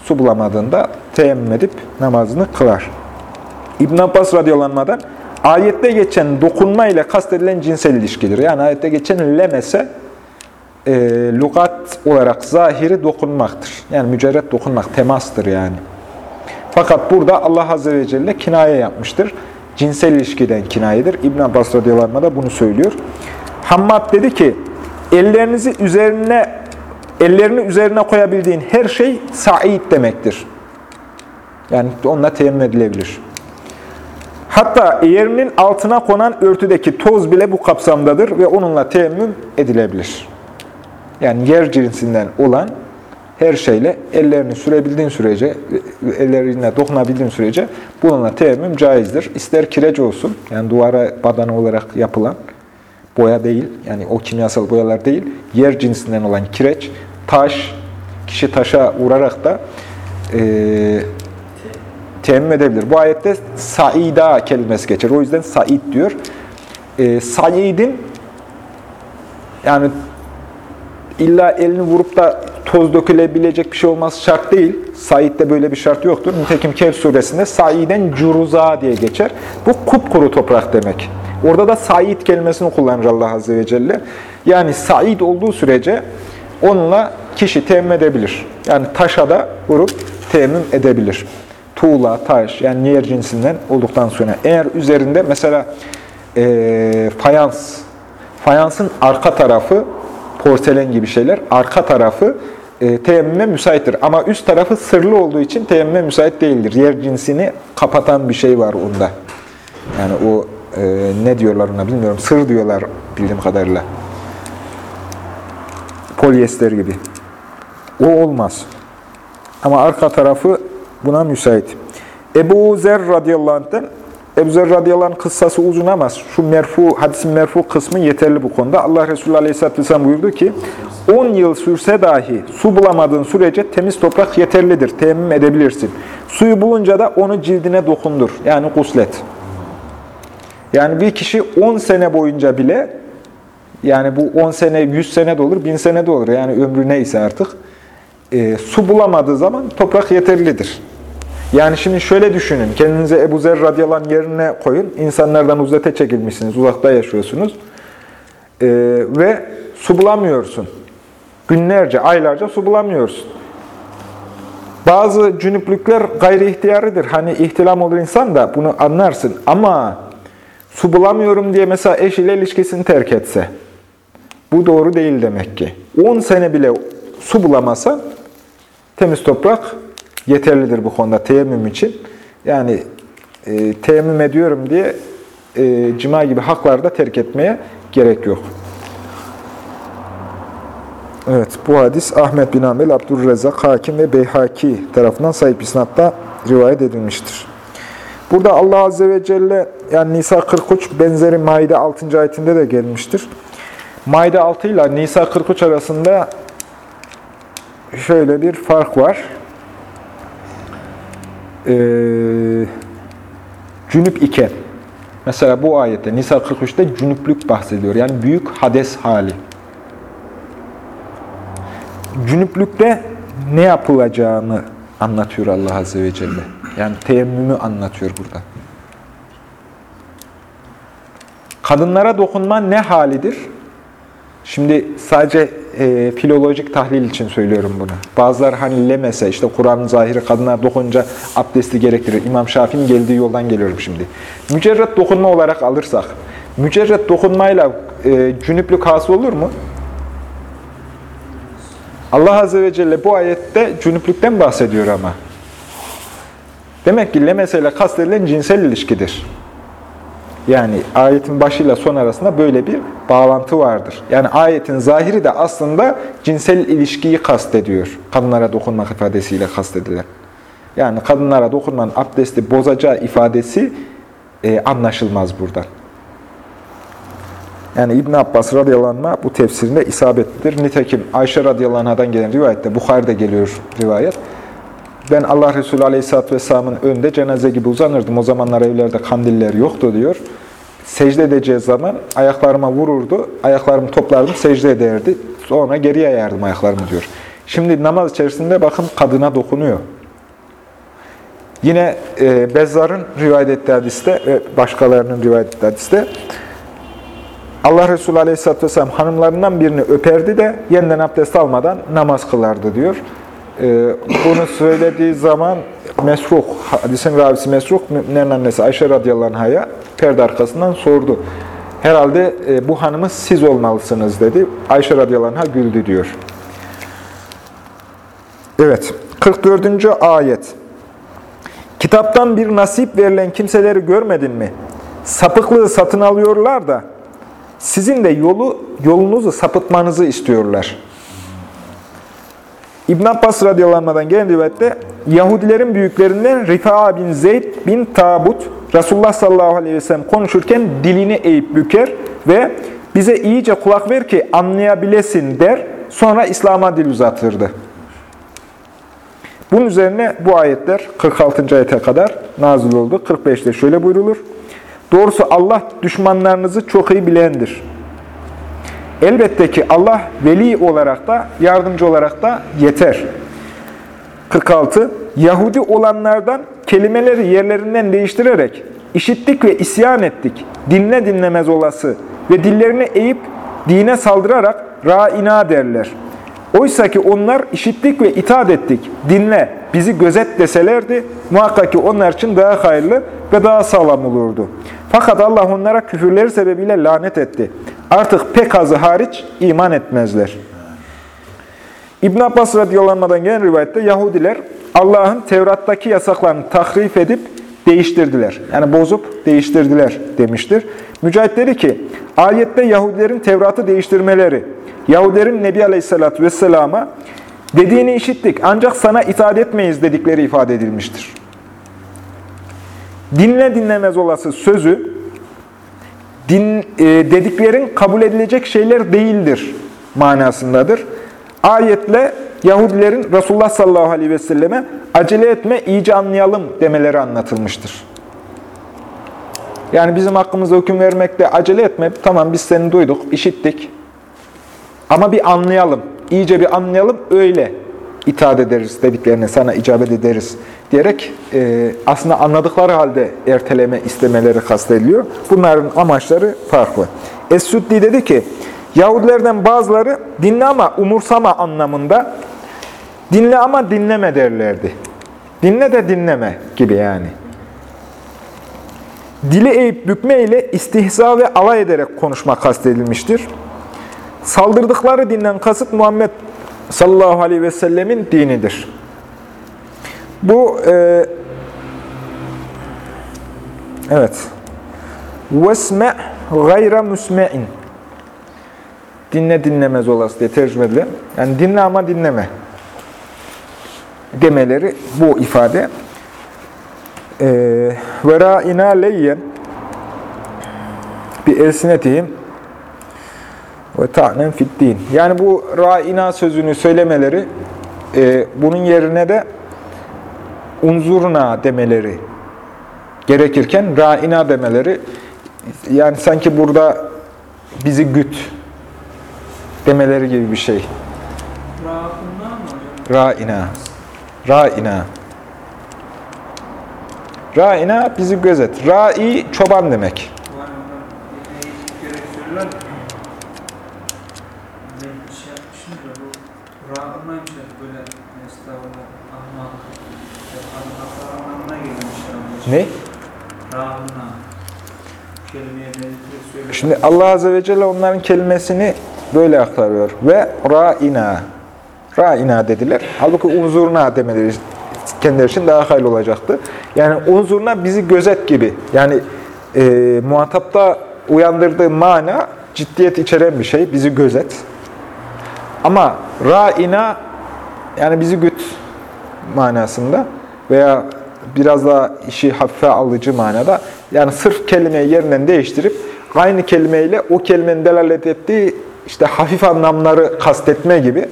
su bulamadığında teyemmüm edip namazını kılar. İbn Abbas radıyallahu ayette geçen dokunma ile kastedilen cinsel ilişkidir. Yani ayette geçen lemese e, lugat olarak zahiri dokunmaktır. Yani mücerret dokunmak, temastır yani. Fakat burada Allah Azze ve Celle kinaye yapmıştır. Cinsel ilişkiden kinayedir. İbn Abbas radıyallahu da bunu söylüyor. Hammad dedi ki, ellerinizi üzerine ellerini üzerine koyabildiğin her şey sa'id demektir. Yani onunla temin edilebilir. Hatta yerinin altına konan örtüdeki toz bile bu kapsamdadır ve onunla teyemmüm edilebilir. Yani yer cinsinden olan her şeyle ellerini sürebildiğin sürece, ellerine dokunabildiğin sürece bununla teyemmüm caizdir. İster kireç olsun, yani duvara badana olarak yapılan boya değil, yani o kimyasal boyalar değil, yer cinsinden olan kireç, taş, kişi taşa vurarak da e, teyemmüm edebilir. Bu ayette saida kelimesi geçer. O yüzden said diyor. E, saidin yani illa elini vurup da toz dökülebilecek bir şey olması şart değil. Said'de böyle bir şart yoktur. Nitekim Kehf suresinde Said'en curuza diye geçer. Bu kupkuru toprak demek. Orada da Said kelimesini kullanır Allah Azze ve Celle. Yani Said olduğu sürece onunla kişi temmüm edebilir. Yani taşa da vurup temmüm edebilir. Tuğla, taş yani yer cinsinden olduktan sonra. Eğer üzerinde mesela e, fayans, fayansın arka tarafı porselen gibi şeyler. Arka tarafı e, teyemmüme müsaittir. Ama üst tarafı sırlı olduğu için teyemmüme müsait değildir. Yer cinsini kapatan bir şey var onda. Yani o e, ne diyorlar ona bilmiyorum. Sır diyorlar bildiğim kadarıyla. Polyester gibi. O olmaz. Ama arka tarafı buna müsait. Ebu Zer radıyallahu anh'ten Ebu Zer radıyallahu kıssası uzun ama şu merfu, hadisin merfu kısmı yeterli bu konuda. Allah Resulü aleyhisselatü vesselam buyurdu ki, 10 yıl sürse dahi su bulamadığın sürece temiz toprak yeterlidir, teyemmüm edebilirsin. Suyu bulunca da onu cildine dokundur, yani guslet. Yani bir kişi 10 sene boyunca bile, yani bu 10 sene, 100 sene de olur, 1000 sene de olur, yani ömrü neyse artık, e, su bulamadığı zaman toprak yeterlidir. Yani şimdi şöyle düşünün, kendinize Ebu Zer radıyallahu yerine koyun, insanlardan uzete çekilmişsiniz, uzakta yaşıyorsunuz ee, ve su bulamıyorsun. Günlerce, aylarca su bulamıyorsun. Bazı cünüplükler gayri ihtiyarıdır. Hani ihtilam olur insan da bunu anlarsın. Ama su bulamıyorum diye mesela eş ile ilişkisini terk etse, bu doğru değil demek ki. 10 sene bile su bulamasa temiz toprak yeterlidir bu konuda teyemmüm için. Yani e, teyemmüm ediyorum diye e, cima gibi hakları da terk etmeye gerek yok. Evet, bu hadis Ahmet bin Ambel, Abdurrezzak, Hakim ve Beyhaki tarafından sahip isnatta rivayet edilmiştir. Burada Allah Azze ve Celle, yani Nisa 43 benzeri Maide 6. ayetinde de gelmiştir. Maide 6 ile Nisa 43 arasında şöyle bir fark var. Ee, cünüp iken, mesela bu ayette Nisa 43'te cünüplük bahsediyor. Yani büyük hades hali. Cünüplükte ne yapılacağını anlatıyor Allah Azze ve Celle. Yani teyemmümü anlatıyor burada. Kadınlara dokunma ne halidir? Şimdi sadece e, filolojik tahlil için söylüyorum bunu. Bazıları hani lemese, işte Kur'an'ın zahiri kadınlar dokunca abdesti gerektirir. İmam Şafii'nin geldiği yoldan geliyorum şimdi. Mücerret dokunma olarak alırsak, mücerret dokunmayla e, cünüplük hasıl olur mu? Allah Azze ve Celle bu ayette cünüplükten bahsediyor ama. Demek ki lemeseyle kastedilen cinsel ilişkidir. Yani ayetin başıyla son arasında böyle bir bağlantı vardır. Yani ayetin zahiri de aslında cinsel ilişkiyi kastediyor. Kadınlara dokunmak ifadesiyle kastedilen. Yani kadınlara dokunmanın abdesti bozacağı ifadesi e, anlaşılmaz buradan. Yani İbn Abbas radıyallahu bu tefsirinde isabetlidir. Nitekim Ayşe radıyallahu anh'dan gelen rivayette, Bukhari'de geliyor rivayet. Ben Allah Resulü aleyhisselatü vesselamın önünde cenaze gibi uzanırdım. O zamanlar evlerde kandiller yoktu diyor. Secde edeceği zaman ayaklarıma vururdu. Ayaklarımı toplardım, secde ederdi. Sonra geriye ayardım ayaklarımı diyor. Şimdi namaz içerisinde bakın kadına dokunuyor. Yine e, Bezzar'ın rivayet ettiği hadiste ve başkalarının rivayet ettiği hadiste Allah Resulü Aleyhisselatü Vesselam hanımlarından birini öperdi de yeniden abdest almadan namaz kılardı diyor. Ee, bunu söylediği zaman Mesruh, hadisin ravisi Mesruh, müminlerin annesi Ayşe radıyallahu anh'a perde arkasından sordu. Herhalde e, bu hanımı siz olmalısınız dedi. Ayşe radıyallahu anh'a güldü diyor. Evet, 44. ayet. Kitaptan bir nasip verilen kimseleri görmedin mi? Sapıklığı satın alıyorlar da sizin de yolu yolunuzu sapıtmanızı istiyorlar. İbn Abbas radıyallahu gelen rivayette Yahudilerin büyüklerinden Rifa'a bin Zeyd bin Tabut Resulullah sallallahu aleyhi ve sellem konuşurken dilini eğip büker ve bize iyice kulak ver ki anlayabilesin der. Sonra İslam'a dil uzatırdı. Bunun üzerine bu ayetler 46. ayete kadar nazil oldu. 45'te şöyle buyrulur. Doğrusu Allah düşmanlarınızı çok iyi bilendir. Elbette ki Allah veli olarak da, yardımcı olarak da yeter. 46. Yahudi olanlardan kelimeleri yerlerinden değiştirerek işittik ve isyan ettik. Dinle dinlemez olası ve dillerini eğip dine saldırarak ra'ina derler. Oysa ki onlar işittik ve itaat ettik. Dinle, bizi gözet deselerdi muhakkak ki onlar için daha hayırlı ve daha sağlam olurdu. Fakat Allah onlara küfürleri sebebiyle lanet etti. Artık pek azı hariç iman etmezler. İbn Abbas radıyallahu gelen rivayette Yahudiler Allah'ın Tevrat'taki yasaklarını tahrif edip değiştirdiler. Yani bozup değiştirdiler demiştir. Mücahit dedi ki, ayette Yahudilerin Tevrat'ı değiştirmeleri, Yahudilerin Nebi Aleyhisselatü Vesselam'a dediğini işittik ancak sana itaat etmeyiz dedikleri ifade edilmiştir. Dinle dinlemez olası sözü, din, e, dediklerin kabul edilecek şeyler değildir manasındadır. Ayetle Yahudilerin Resulullah sallallahu aleyhi ve selleme acele etme, iyice anlayalım demeleri anlatılmıştır. Yani bizim hakkımızda hüküm vermekte acele etme. Tamam biz seni duyduk, işittik. Ama bir anlayalım, iyice bir anlayalım, öyle itaat ederiz dediklerine, sana icabet ederiz diyerek e, aslında anladıkları halde erteleme istemeleri kastediliyor. Bunların amaçları farklı. Es-Süddi dedi ki, Yahudilerden bazıları dinle ama umursama anlamında dinle ama dinleme derlerdi. Dinle de dinleme gibi yani. Dili eğip bükme ile istihza ve alay ederek konuşmak kastedilmiştir. Saldırdıkları dinden kasıt Muhammed sallallahu aleyhi ve sellemin dinidir. Bu e, evet. Vesme gayra müsme'in dinle dinlemez olası diye tercüme edilen. Yani dinle ama dinleme demeleri bu ifade. E, ve ra'ina leyyen. Bi elsinetihim ve ta'nen fiddin. Yani bu ra'ina sözünü söylemeleri e, bunun yerine de unzurna demeleri gerekirken ra'ina demeleri yani sanki burada bizi güt demeleri gibi bir şey. Ra'ina. Ra'ina. Ra'ina bizi gözet. Ra'i çoban demek. Var onlar bir kere söylüyorlar ki ben şey yapmışım da bu rahatınaymış ya böyle estağfurullah ahmak ahmak anlamına gelmiş yani. Ne? Şimdi Allah Azze ve Celle onların kelimesini böyle aktarıyor. Ve ra'ina. Ra'ina dediler. Halbuki unzurna demeleri kendileri için daha hayırlı olacaktı. Yani unzurna bizi gözet gibi. Yani e, muhatapta uyandırdığı mana ciddiyet içeren bir şey. Bizi gözet. Ama ra'ina yani bizi güt manasında veya biraz daha işi hafife alıcı manada yani sırf kelimeyi yerinden değiştirip aynı kelimeyle o kelimenin delalet ettiği işte hafif anlamları kastetme gibi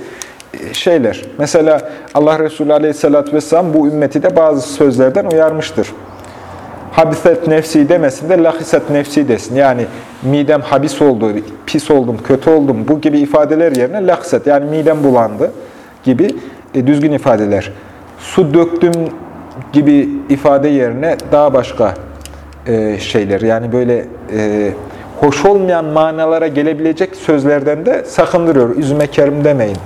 e, şeyler. Mesela Allah Resulü Aleyhisselatü Vesselam bu ümmeti de bazı sözlerden uyarmıştır. Habiset nefsi demesin de lahiset nefsi desin. Yani midem habis oldu, pis oldum, kötü oldum bu gibi ifadeler yerine lahiset yani midem bulandı gibi e, düzgün ifadeler. Su döktüm gibi ifade yerine daha başka e, şeyler yani böyle e, hoş olmayan manalara gelebilecek sözlerden de sakındırıyor. Üzüme kerim demeyin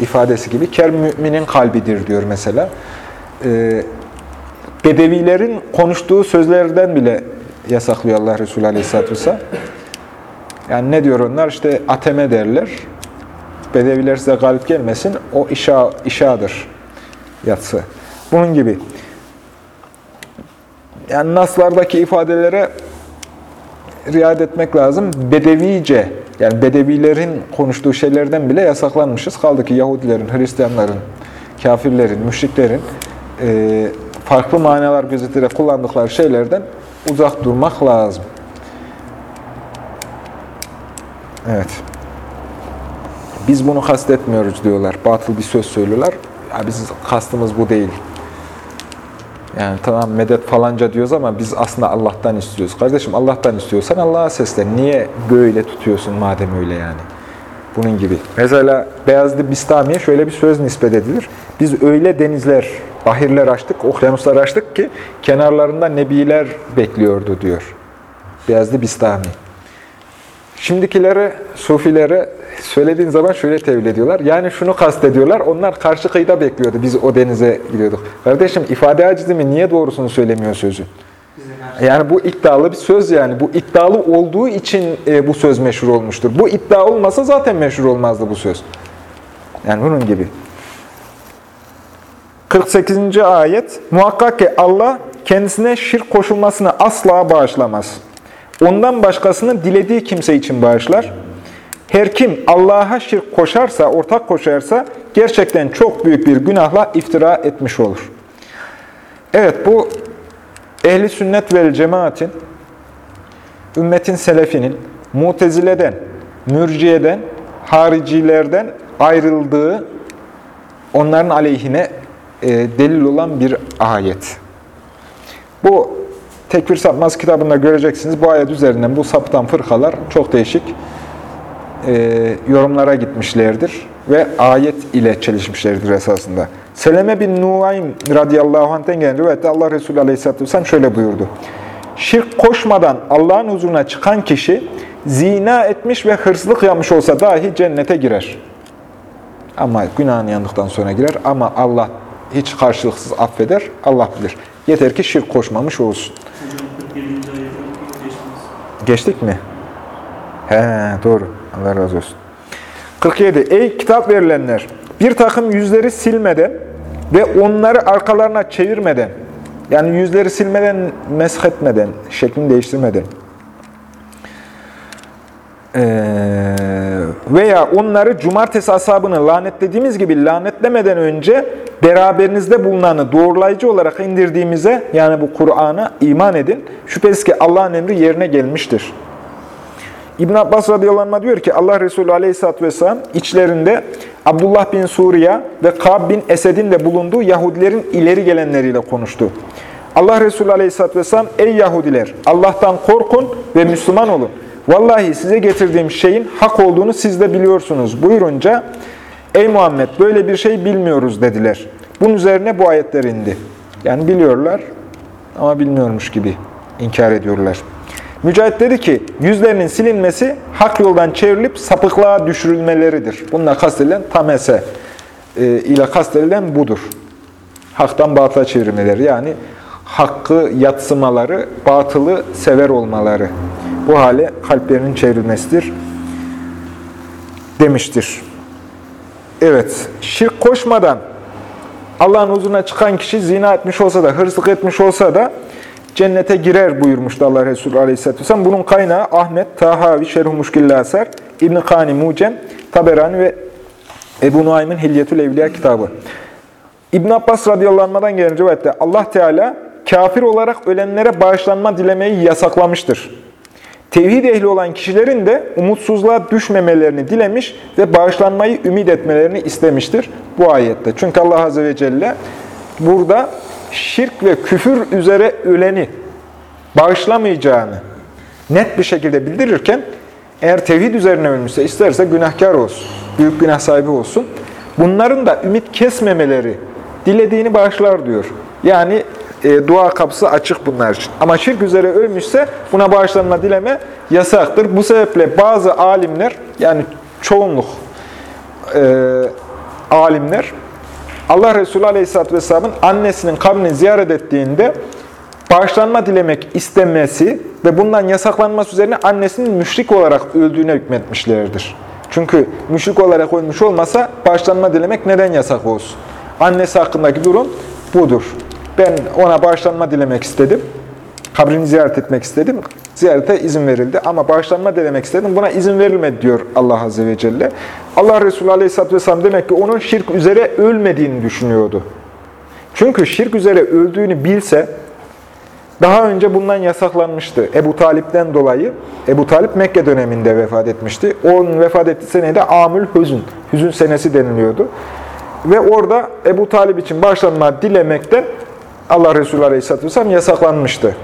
ifadesi gibi. Kerim müminin kalbidir diyor mesela. E, Bedevilerin konuştuğu sözlerden bile yasaklıyor Allah Resulü Aleyhisselatü Vesselam. Yani ne diyor onlar? İşte ateme derler. Bedeviler size galip gelmesin. O işa, işadır yatsı. Bunun gibi. Yani naslardaki ifadelere riayet etmek lazım. Bedevice, yani bedevilerin konuştuğu şeylerden bile yasaklanmışız. Kaldı ki Yahudilerin, Hristiyanların, kafirlerin, müşriklerin e, farklı manalar gözeterek kullandıkları şeylerden uzak durmak lazım. Evet. Biz bunu kastetmiyoruz diyorlar. Batıl bir söz söylüyorlar. Ya biz kastımız bu değil. Yani tamam medet falanca diyoruz ama biz aslında Allah'tan istiyoruz. Kardeşim Allah'tan istiyorsan Allah'a seslen. Niye böyle tutuyorsun madem öyle yani? Bunun gibi. Mesela Beyazlı Bistami'ye şöyle bir söz nispet edilir. Biz öyle denizler, bahirler açtık, okyanuslar açtık ki kenarlarında nebiler bekliyordu diyor. Beyazlı Bistami. Şimdikilere, sufilere söylediğin zaman şöyle tevil ediyorlar. Yani şunu kastediyorlar, onlar karşı kıyıda bekliyordu, biz o denize gidiyorduk. Kardeşim ifade acizi mi? Niye doğrusunu söylemiyor sözü? Yani bu iddialı bir söz yani. Bu iddialı olduğu için e, bu söz meşhur olmuştur. Bu iddia olmasa zaten meşhur olmazdı bu söz. Yani bunun gibi. 48. ayet. Muhakkak ki Allah kendisine şirk koşulmasını asla bağışlamaz. Ondan başkasını dilediği kimse için bağışlar. Her kim Allah'a şirk koşarsa, ortak koşarsa gerçekten çok büyük bir günahla iftira etmiş olur. Evet bu ehli sünnet vel cemaatin, ümmetin selefinin, mutezileden, mürciyeden, haricilerden ayrıldığı, onların aleyhine e, delil olan bir ayet. Bu Tekfir Sapmaz kitabında göreceksiniz. Bu ayet üzerinden bu saptan fırkalar çok değişik e, yorumlara gitmişlerdir ve ayet ile çelişmişlerdir esasında. Seleme bin Nuaym radıyallahu anh'ten gelen rivayette Allah Resulü aleyhisselatü vesselam şöyle buyurdu. Şirk koşmadan Allah'ın huzuruna çıkan kişi zina etmiş ve hırsızlık yapmış olsa dahi cennete girer. Ama günahını yandıktan sonra girer ama Allah hiç karşılıksız affeder, Allah bilir. Yeter ki şirk koşmamış olsun. hocam 47. ayet okuyup geçmez. Geçtik mi? He, doğru. Allah razı olsun. 47. Ey kitap verilenler! Bir takım yüzleri silmeden ve onları arkalarına çevirmeden, yani yüzleri silmeden, meshetmeden, şeklini değiştirmeden, veya onları cumartesi ashabını lanetlediğimiz gibi lanetlemeden önce beraberinizde bulunanı doğrulayıcı olarak indirdiğimize yani bu Kur'an'a iman edin. Şüphesiz ki Allah'ın emri yerine gelmiştir. İbn Abbas radıyallahu anh diyor ki Allah Resulü aleyhisselatü vesselam içlerinde Abdullah bin Suriye ve Kab bin Esed'in de bulunduğu Yahudilerin ileri gelenleriyle konuştu. Allah Resulü aleyhisselatü vesselam ey Yahudiler Allah'tan korkun ve Müslüman olun. Vallahi size getirdiğim şeyin hak olduğunu siz de biliyorsunuz buyurunca ey Muhammed böyle bir şey bilmiyoruz dediler. Bunun üzerine bu ayetler indi. Yani biliyorlar ama bilmiyormuş gibi inkar ediyorlar. Mücahit dedi ki, yüzlerinin silinmesi hak yoldan çevrilip sapıklığa düşürülmeleridir. Bununla kastedilen tamese e, ile kastedilen budur. Haktan batıla çevirmeleri yani hakkı yatsımaları, batılı sever olmaları. Bu hale kalplerinin çevrilmesidir demiştir. Evet, şirk koşmadan Allah'ın huzuruna çıkan kişi zina etmiş olsa da, hırsızlık etmiş olsa da cennete girer buyurmuştu Allah Resulü Aleyhisselatü Vesselam. Bunun kaynağı Ahmet, Tahavi, Şerh-i Muşkilli Asar, İbn-i Kani Mucem, Taberani ve Ebu Nuaym'ın Hilyetül Evliya kitabı. İbn Abbas radıyallahu gelen rivayette Allah Teala kafir olarak ölenlere bağışlanma dilemeyi yasaklamıştır. Tevhid ehli olan kişilerin de umutsuzluğa düşmemelerini dilemiş ve bağışlanmayı ümit etmelerini istemiştir bu ayette. Çünkü Allah Azze ve Celle burada şirk ve küfür üzere öleni bağışlamayacağını net bir şekilde bildirirken eğer tevhid üzerine ölmüşse isterse günahkar olsun, büyük günah sahibi olsun. Bunların da ümit kesmemeleri, dilediğini bağışlar diyor. Yani e, dua kapısı açık bunlar için. Ama şirk üzere ölmüşse buna bağışlanma dileme yasaktır. Bu sebeple bazı alimler, yani çoğunluk e, alimler, Allah Resulü Aleyhisselatü Vesselam'ın annesinin kabrini ziyaret ettiğinde bağışlanma dilemek istemesi ve bundan yasaklanması üzerine annesinin müşrik olarak öldüğüne hükmetmişlerdir. Çünkü müşrik olarak ölmüş olmasa bağışlanma dilemek neden yasak olsun? Annesi hakkındaki durum budur. Ben ona bağışlanma dilemek istedim. Kabrini ziyaret etmek istedim. Ziyarete izin verildi ama bağışlanma dilemek istedim. Buna izin verilmedi diyor Allah Azze ve Celle. Allah Resulü Aleyhisselatü Vesselam demek ki onun şirk üzere ölmediğini düşünüyordu. Çünkü şirk üzere öldüğünü bilse daha önce bundan yasaklanmıştı. Ebu Talip'ten dolayı, Ebu Talip Mekke döneminde vefat etmişti. Onun vefat ettiği senede Amül Hüzün, Hüzün senesi deniliyordu. Ve orada Ebu Talip için bağışlanma dilemekten Allah Resulü Aleyhisselatü Vesselam yasaklanmıştı.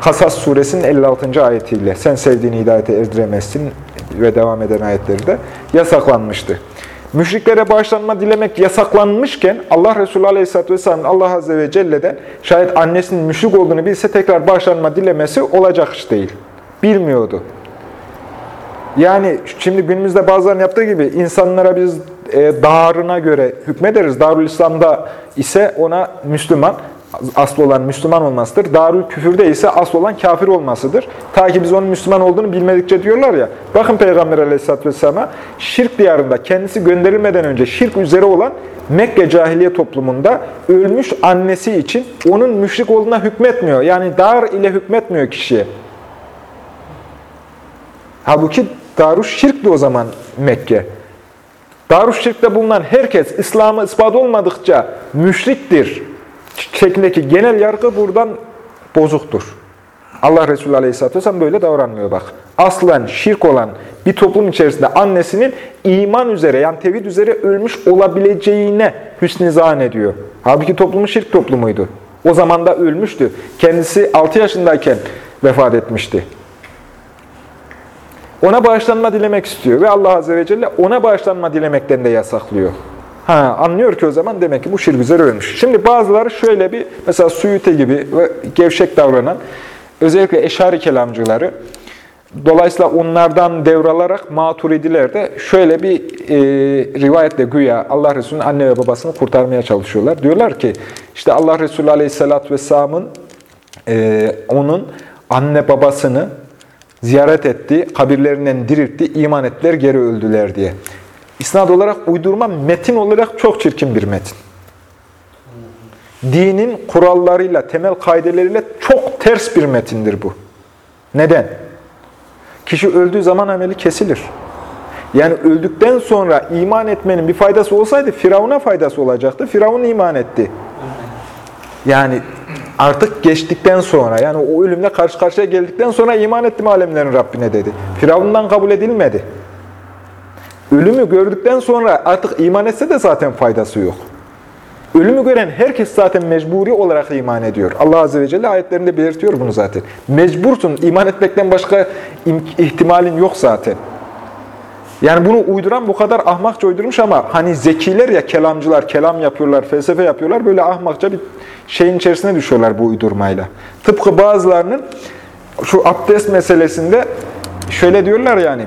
Kasas suresinin 56. ayetiyle sen sevdiğini hidayete erdiremezsin ve devam eden ayetleri de yasaklanmıştı. Müşriklere bağışlanma dilemek yasaklanmışken Allah Resulü Aleyhisselatü Vesselam'ın Allah Azze ve Celle'den şayet annesinin müşrik olduğunu bilse tekrar bağışlanma dilemesi olacak iş değil. Bilmiyordu. Yani şimdi günümüzde bazılarının yaptığı gibi insanlara biz e, dağarına göre hükmederiz. Darül İslam'da ise ona Müslüman, asıl olan Müslüman olmasıdır. Darül küfürde ise asıl olan kafir olmasıdır. Ta ki biz onun Müslüman olduğunu bilmedikçe diyorlar ya. Bakın Peygamber aleyhisselatü vesselam'a şirk diyarında kendisi gönderilmeden önce şirk üzere olan Mekke cahiliye toplumunda ölmüş annesi için onun müşrik olduğuna hükmetmiyor. Yani dar ile hükmetmiyor kişiye. Halbuki Daruş şirkti o zaman Mekke. Daruş şirkte bulunan herkes İslam'ı ispat olmadıkça müşriktir şeklindeki genel yargı buradan bozuktur. Allah Resulü Aleyhisselatü Vesselam böyle davranmıyor bak. Aslen şirk olan bir toplum içerisinde annesinin iman üzere yani tevhid üzere ölmüş olabileceğine hüsnü zan ediyor. Halbuki toplumu şirk toplumuydu. O zaman da ölmüştü. Kendisi 6 yaşındayken vefat etmişti. Ona bağışlanma dilemek istiyor ve Allah Azze ve Celle ona bağışlanma dilemekten de yasaklıyor. Ha, anlıyor ki o zaman demek ki bu şirk üzere ölmüş. Şimdi bazıları şöyle bir, mesela Suyute gibi ve gevşek davranan, özellikle eşari kelamcıları, dolayısıyla onlardan devralarak maturidiler de şöyle bir e, rivayetle güya Allah Resulü'nün anne ve babasını kurtarmaya çalışıyorlar. Diyorlar ki, işte Allah Resulü Aleyhisselatü Vesselam'ın e, onun anne babasını ziyaret etti, kabirlerinden diriltti, iman ettiler, geri öldüler diye. İsnad olarak uydurma, metin olarak çok çirkin bir metin. Dinin kurallarıyla, temel kaideleriyle çok ters bir metindir bu. Neden? Kişi öldüğü zaman ameli kesilir. Yani öldükten sonra iman etmenin bir faydası olsaydı Firavun'a faydası olacaktı. Firavun iman etti. Yani artık geçtikten sonra, yani o ölümle karşı karşıya geldikten sonra iman ettim alemlerin Rabbine dedi. Firavundan kabul edilmedi. Ölümü gördükten sonra artık iman etse de zaten faydası yok. Ölümü gören herkes zaten mecburi olarak iman ediyor. Allah Azze ve Celle ayetlerinde belirtiyor bunu zaten. Mecbursun, iman etmekten başka im- ihtimalin yok zaten. Yani bunu uyduran bu kadar ahmakça uydurmuş ama hani zekiler ya kelamcılar, kelam yapıyorlar, felsefe yapıyorlar. Böyle ahmakça bir şeyin içerisine düşüyorlar bu uydurmayla. Tıpkı bazılarının şu abdest meselesinde şöyle diyorlar yani.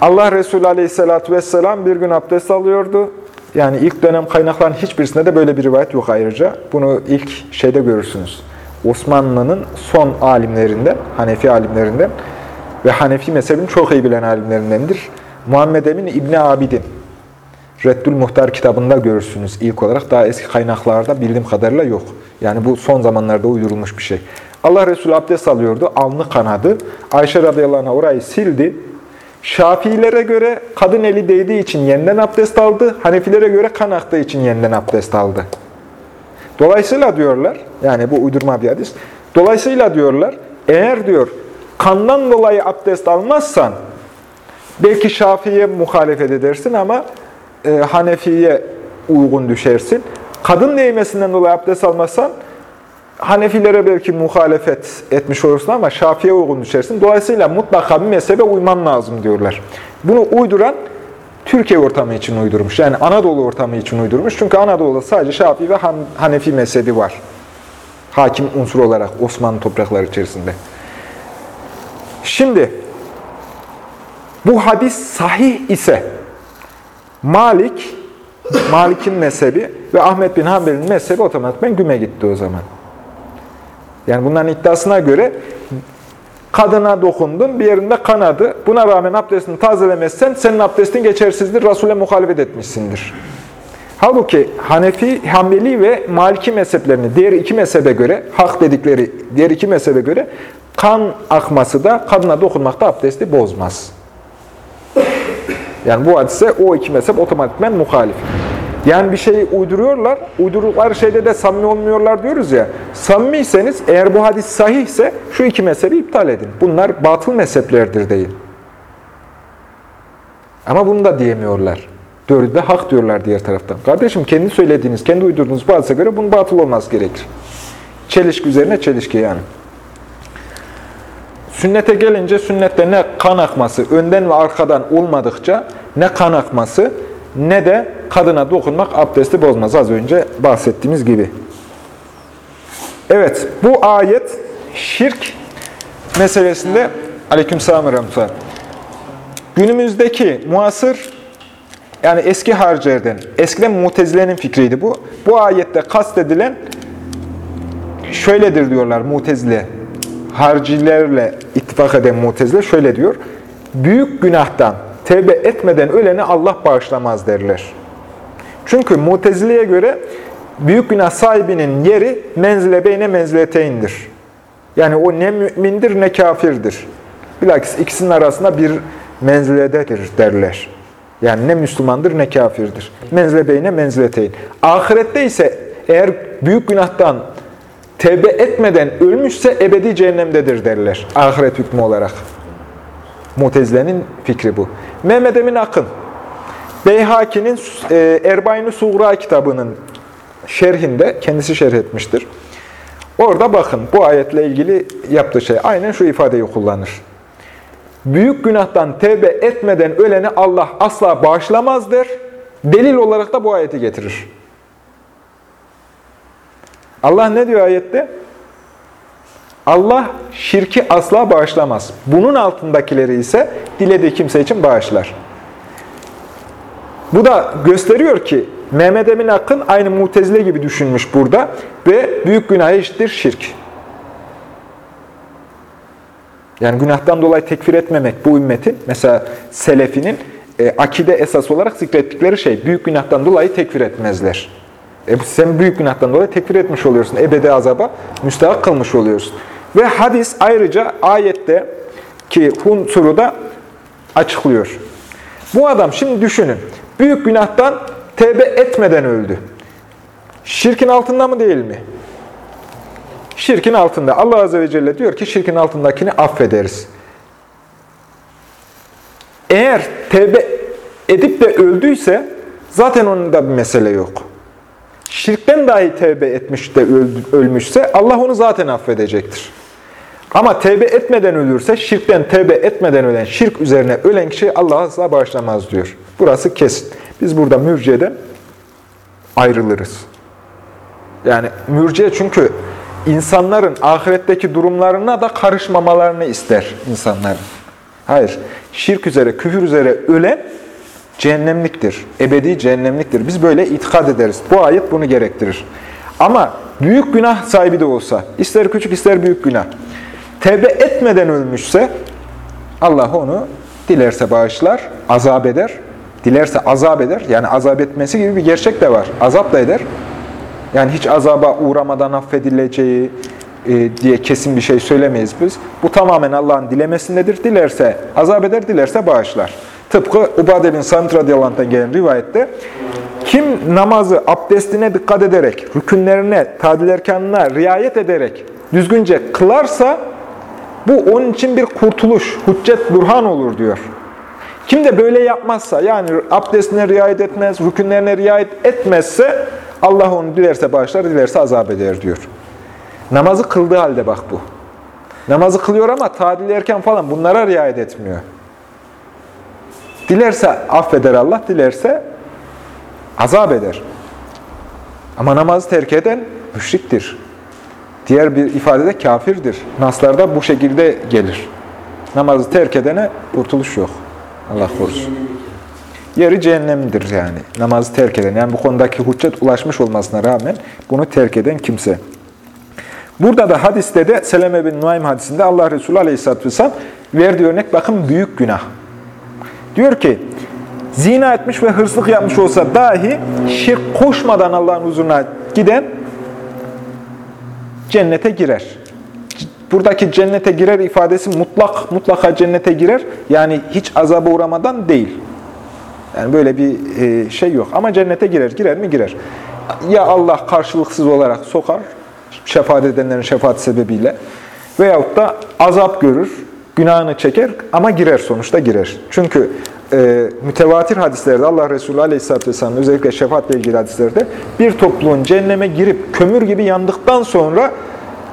Allah Resulü Aleyhisselatü Vesselam bir gün abdest alıyordu. Yani ilk dönem kaynakların hiçbirisinde de böyle bir rivayet yok ayrıca. Bunu ilk şeyde görürsünüz. Osmanlı'nın son alimlerinden, Hanefi alimlerinden ve Hanefi mezhebini çok iyi bilen alimlerindendir. Muhammed Emin İbni Abidin. Reddül Muhtar kitabında görürsünüz ilk olarak. Daha eski kaynaklarda bildiğim kadarıyla yok. Yani bu son zamanlarda uydurulmuş bir şey. Allah Resulü abdest alıyordu, alnı kanadı. Ayşe radıyallahu orayı sildi. Şafiilere göre kadın eli değdiği için yeniden abdest aldı. Hanefilere göre kan aktığı için yeniden abdest aldı. Dolayısıyla diyorlar, yani bu uydurma bir hadis. Dolayısıyla diyorlar, eğer diyor kandan dolayı abdest almazsan belki Şafii'ye muhalefet edersin ama e, Hanefi'ye uygun düşersin. Kadın değmesinden dolayı abdest almazsan Hanefilere belki muhalefet etmiş olursun ama Şafii'ye uygun düşersin. Dolayısıyla mutlaka bir mezhebe uyman lazım diyorlar. Bunu uyduran Türkiye ortamı için uydurmuş. Yani Anadolu ortamı için uydurmuş. Çünkü Anadolu'da sadece Şafii ve Han- Hanefi mezhebi var. Hakim unsur olarak Osmanlı toprakları içerisinde. Şimdi bu hadis sahih ise Malik, Malik'in mezhebi ve Ahmet bin Hanbel'in mezhebi otomatikman güme gitti o zaman. Yani bunların iddiasına göre kadına dokundun, bir yerinde kanadı. Buna rağmen abdestini tazelemezsen senin abdestin geçersizdir, Resul'e muhalefet etmişsindir. Halbuki Hanefi, Hanbeli ve Maliki mezheplerini diğer iki mezhebe göre, hak dedikleri diğer iki mezhebe göre kan akması da kadına dokunmakta abdesti bozmaz. Yani bu hadise o iki mezhep otomatikmen muhalif. Yani bir şeyi uyduruyorlar, uydurdukları şeyde de samimi olmuyorlar diyoruz ya. Samimiyseniz, eğer bu hadis sahihse şu iki mezhebi iptal edin. Bunlar batıl mezheplerdir deyin. Ama bunu da diyemiyorlar. Dördü de hak diyorlar diğer taraftan. Kardeşim kendi söylediğiniz, kendi uydurduğunuz hadise göre bunun batıl olması gerekir. Çelişki üzerine çelişki yani. Sünnete gelince sünnette ne kan akması önden ve arkadan olmadıkça ne kan akması ne de kadına dokunmak abdesti bozmaz. Az önce bahsettiğimiz gibi. Evet, bu ayet şirk meselesinde aleykümselam ve. Günümüzdeki muasır yani eski harcilerden, eskiden mutezilenin fikriydi bu. Bu ayette kastedilen şöyledir diyorlar mutezile. Harcilerle ittifak eden mutezile şöyle diyor. Büyük günahtan tevbe etmeden öleni Allah bağışlamaz derler. Çünkü mutezileye göre büyük günah sahibinin yeri menzile beyne menzileteyindir. Yani o ne mümindir ne kafirdir. Bilakis ikisinin arasında bir menzilededir derler. Yani ne Müslümandır ne kafirdir. Menzile beyne menzileteyn. Ahirette ise eğer büyük günahtan tevbe etmeden ölmüşse ebedi cehennemdedir derler. Ahiret hükmü olarak. Mutezile'nin fikri bu. Mehmet Emin Akın, Beyhaki'nin e, Erbayn-ı Suğra kitabının şerhinde, kendisi şerh etmiştir. Orada bakın bu ayetle ilgili yaptığı şey aynen şu ifadeyi kullanır. Büyük günahtan tevbe etmeden öleni Allah asla bağışlamaz der. Delil olarak da bu ayeti getirir. Allah ne diyor ayette? Allah şirki asla bağışlamaz. Bunun altındakileri ise dilediği kimse için bağışlar. Bu da gösteriyor ki Mehmet Emin Akın aynı mutezile gibi düşünmüş burada ve büyük günah eşittir şirk. Yani günahtan dolayı tekfir etmemek bu ümmetin, mesela selefinin e, akide esas olarak zikrettikleri şey, büyük günahtan dolayı tekfir etmezler. E, sen büyük günahtan dolayı tekfir etmiş oluyorsun, ebedi azaba müstahak kılmış oluyorsun. Ve hadis ayrıca ayette ki unsuru da açıklıyor. Bu adam şimdi düşünün. Büyük günahtan tevbe etmeden öldü. Şirkin altında mı değil mi? Şirkin altında. Allah Azze ve Celle diyor ki şirkin altındakini affederiz. Eğer tevbe edip de öldüyse zaten onun da bir mesele yok. Şirkten dahi tevbe etmiş de ölmüşse Allah onu zaten affedecektir. Ama tevbe etmeden ölürse, şirkten tevbe etmeden ölen, şirk üzerine ölen kişi Allah asla bağışlamaz diyor. Burası kesin. Biz burada mürciyeden ayrılırız. Yani mürciye çünkü insanların ahiretteki durumlarına da karışmamalarını ister insanların. Hayır, şirk üzere, küfür üzere ölen cehennemliktir. Ebedi cehennemliktir. Biz böyle itikad ederiz. Bu ayet bunu gerektirir. Ama büyük günah sahibi de olsa, ister küçük ister büyük günah, tevbe etmeden ölmüşse Allah onu dilerse bağışlar, azap eder. Dilerse azap eder. Yani azap etmesi gibi bir gerçek de var. Azap da eder. Yani hiç azaba uğramadan affedileceği e, diye kesin bir şey söylemeyiz biz. Bu tamamen Allah'ın dilemesindedir. Dilerse azap eder, dilerse bağışlar. Tıpkı Ubade bin Samit radıyallahu gelen rivayette kim namazı abdestine dikkat ederek, rükünlerine, tadil erkanına riayet ederek düzgünce kılarsa bu onun için bir kurtuluş, hüccet, burhan olur diyor. Kim de böyle yapmazsa, yani abdestine riayet etmez, rükünlerine riayet etmezse Allah onu dilerse bağışlar, dilerse azap eder diyor. Namazı kıldığı halde bak bu. Namazı kılıyor ama tadil erken falan bunlara riayet etmiyor. Dilerse affeder Allah, dilerse azap eder. Ama namazı terk eden müşriktir. Diğer bir ifadede kafirdir. Naslarda bu şekilde gelir. Namazı terk edene kurtuluş yok. Allah korusun. Yeri cehennemdir yani. Namazı terk eden. Yani bu konudaki hüccet ulaşmış olmasına rağmen bunu terk eden kimse. Burada da hadiste de Seleme bin Nuaym hadisinde Allah Resulü Aleyhisselatü Vesselam verdiği örnek bakın büyük günah. Diyor ki, zina etmiş ve hırsızlık yapmış olsa dahi şirk koşmadan Allah'ın huzuruna giden cennete girer. Buradaki cennete girer ifadesi mutlak, mutlaka cennete girer. Yani hiç azaba uğramadan değil. Yani böyle bir e, şey yok. Ama cennete girer. Girer mi? Girer. Ya Allah karşılıksız olarak sokar, şefaat edenlerin şefaat sebebiyle veyahut da azap görür, günahını çeker ama girer sonuçta girer. Çünkü e, mütevatir hadislerde Allah Resulü Aleyhisselatü Vesselam'ın özellikle şefaatle ilgili hadislerde bir topluluğun cehenneme girip kömür gibi yandıktan sonra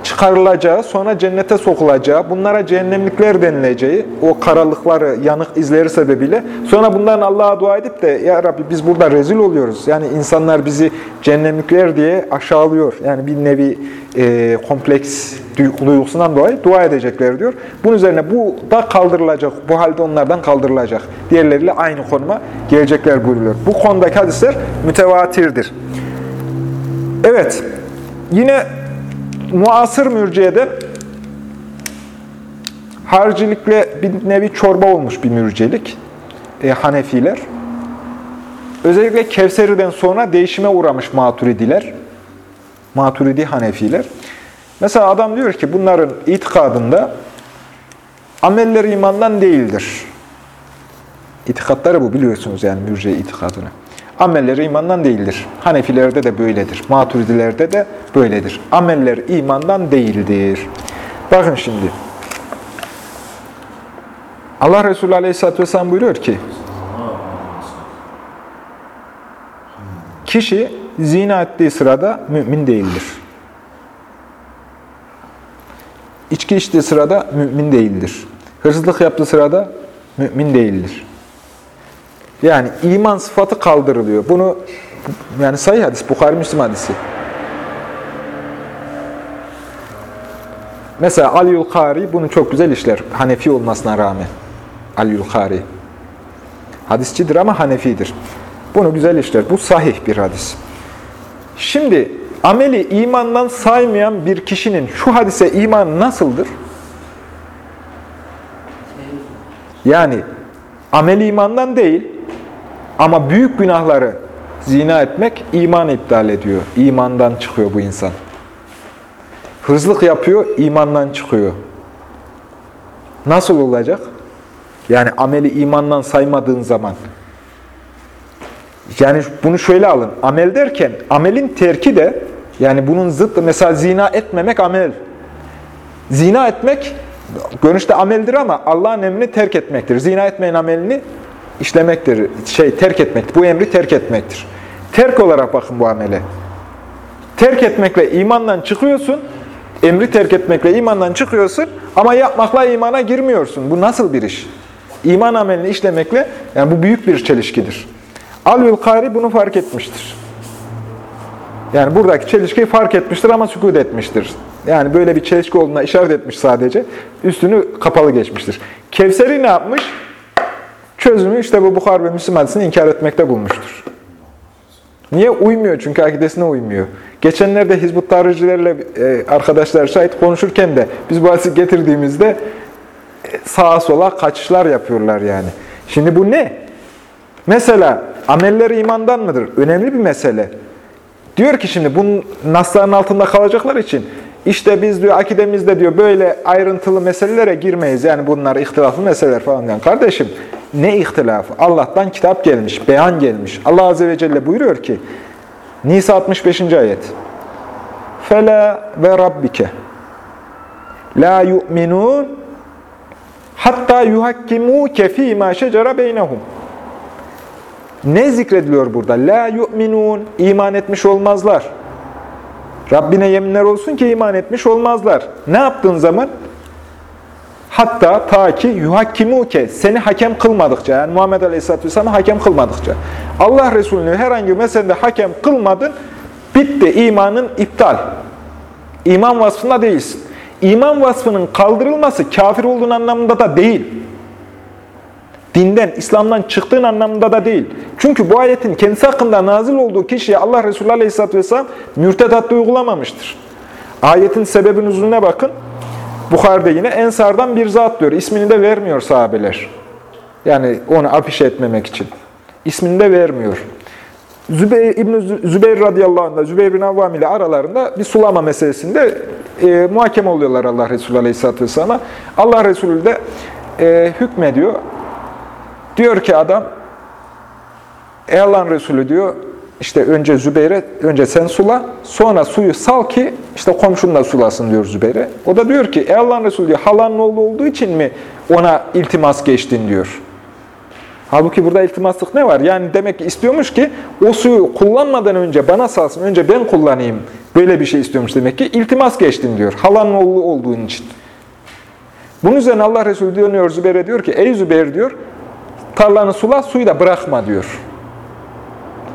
çıkarılacağı, sonra cennete sokulacağı, bunlara cehennemlikler denileceği, o karalıkları, yanık izleri sebebiyle, sonra bundan Allah'a dua edip de, Ya Rabbi biz burada rezil oluyoruz. Yani insanlar bizi cehennemlikler diye aşağılıyor. Yani bir nevi e, kompleks duygusundan dolayı dua edecekler diyor. Bunun üzerine bu da kaldırılacak, bu halde onlardan kaldırılacak. Diğerleriyle aynı konuma gelecekler buyuruyor. Bu konudaki hadisler mütevatirdir. Evet, yine muasır mürciyede haricilikle bir nevi çorba olmuş bir mürcelik. E, Hanefiler. Özellikle Kevseri'den sonra değişime uğramış Maturidiler. Maturidi Hanefiler. Mesela adam diyor ki bunların itikadında ameller imandan değildir. İtikatları bu biliyorsunuz yani mürce itikadını. Amelleri imandan değildir. Hanefilerde de böyledir. Maturidilerde de böyledir. Ameller imandan değildir. Bakın şimdi. Allah Resulü Aleyhisselatü Vesselam buyuruyor ki, kişi zina ettiği sırada mümin değildir. İçki içtiği sırada mümin değildir. Hırsızlık yaptığı sırada mümin değildir. Yani iman sıfatı kaldırılıyor. Bunu yani sayı hadis, Bukhari Müslim hadisi. Mesela Aliül Kari bunu çok güzel işler. Hanefi olmasına rağmen. Aliül Kari. Hadisçidir ama Hanefidir. Bunu güzel işler. Bu sahih bir hadis. Şimdi ameli imandan saymayan bir kişinin şu hadise iman nasıldır? Yani ameli imandan değil, ama büyük günahları zina etmek iman iptal ediyor. İmandan çıkıyor bu insan. Hırzlık yapıyor, imandan çıkıyor. Nasıl olacak? Yani ameli imandan saymadığın zaman. Yani bunu şöyle alın. Amel derken amelin terki de yani bunun zıttı mesela zina etmemek amel. Zina etmek görünüşte ameldir ama Allah'ın emrini terk etmektir. Zina etmeyin amelini işlemektir. Şey terk etmek. Bu emri terk etmektir. Terk olarak bakın bu amele. Terk etmekle imandan çıkıyorsun. Emri terk etmekle imandan çıkıyorsun ama yapmakla imana girmiyorsun. Bu nasıl bir iş? İman amelini işlemekle yani bu büyük bir çelişkidir. Al-ül Kari bunu fark etmiştir. Yani buradaki çelişkiyi fark etmiştir ama sükut etmiştir. Yani böyle bir çelişki olduğuna işaret etmiş sadece. Üstünü kapalı geçmiştir. Kevseri ne yapmış? Çözümü işte bu Bukhar ve Müslim hadisini inkar etmekte bulmuştur. Niye? Uymuyor çünkü akidesine uymuyor. Geçenlerde Hizbut Tarihçilerle e, arkadaşlar şahit konuşurken de biz bu hadisi getirdiğimizde e, sağa sola kaçışlar yapıyorlar yani. Şimdi bu ne? Mesela ameller imandan mıdır? Önemli bir mesele. Diyor ki şimdi bunun nasların altında kalacaklar için işte biz diyor akidemizde diyor böyle ayrıntılı meselelere girmeyiz. Yani bunlar ihtilaflı meseleler falan. Yani kardeşim ne ihtilafı? Allah'tan kitap gelmiş, beyan gelmiş. Allah Azze ve Celle buyuruyor ki Nisa 65. ayet Fela ve rabbike la yu'minun hatta yuhakkimuke fîmâ şecere beynehum ne zikrediliyor burada? La yu'minun. iman etmiş olmazlar. Rabbine yeminler olsun ki iman etmiş olmazlar. Ne yaptığın zaman? Hatta ta ki yuhakkimuke seni hakem kılmadıkça yani Muhammed Aleyhisselatü Vesselam'ı hakem kılmadıkça. Allah Resulü'nü herhangi bir meselede hakem kılmadın, bitti imanın iptal. İman vasfında değilsin. İman vasfının kaldırılması kafir olduğun anlamında da değil dinden, İslam'dan çıktığın anlamında da değil. Çünkü bu ayetin kendisi hakkında nazil olduğu kişiye Allah Resulü Aleyhisselatü Vesselam mürted hattı uygulamamıştır. Ayetin sebebin uzunluğuna bakın. Bukhari'de yine Ensar'dan bir zat diyor. İsmini de vermiyor sahabeler. Yani onu afişe etmemek için. İsmini de vermiyor. Zübeyir, İbn-i Zübeyir radıyallahu anh da Zübeyir bin Avvam ile aralarında bir sulama meselesinde e, muhakeme oluyorlar Allah Resulü aleyhisselatü vesselam'a. Allah Resulü de e, hükmediyor. Diyor ki adam, ey Allah'ın Resulü diyor, işte önce Zübeyir'e, önce sen sula, sonra suyu sal ki işte komşun da sulasın diyor Zübeyir'e. O da diyor ki, ey Allah'ın Resulü diyor, halanın oğlu olduğu için mi ona iltimas geçtin diyor. Halbuki burada iltimaslık ne var? Yani demek ki istiyormuş ki o suyu kullanmadan önce bana salsın, önce ben kullanayım. Böyle bir şey istiyormuş demek ki. iltimas geçtin diyor. Halanın oğlu olduğun için. Bunun üzerine Allah Resulü dönüyor Zübeyir'e diyor ki, ey Zübeyir diyor, tarlanı sula, suyu da bırakma diyor.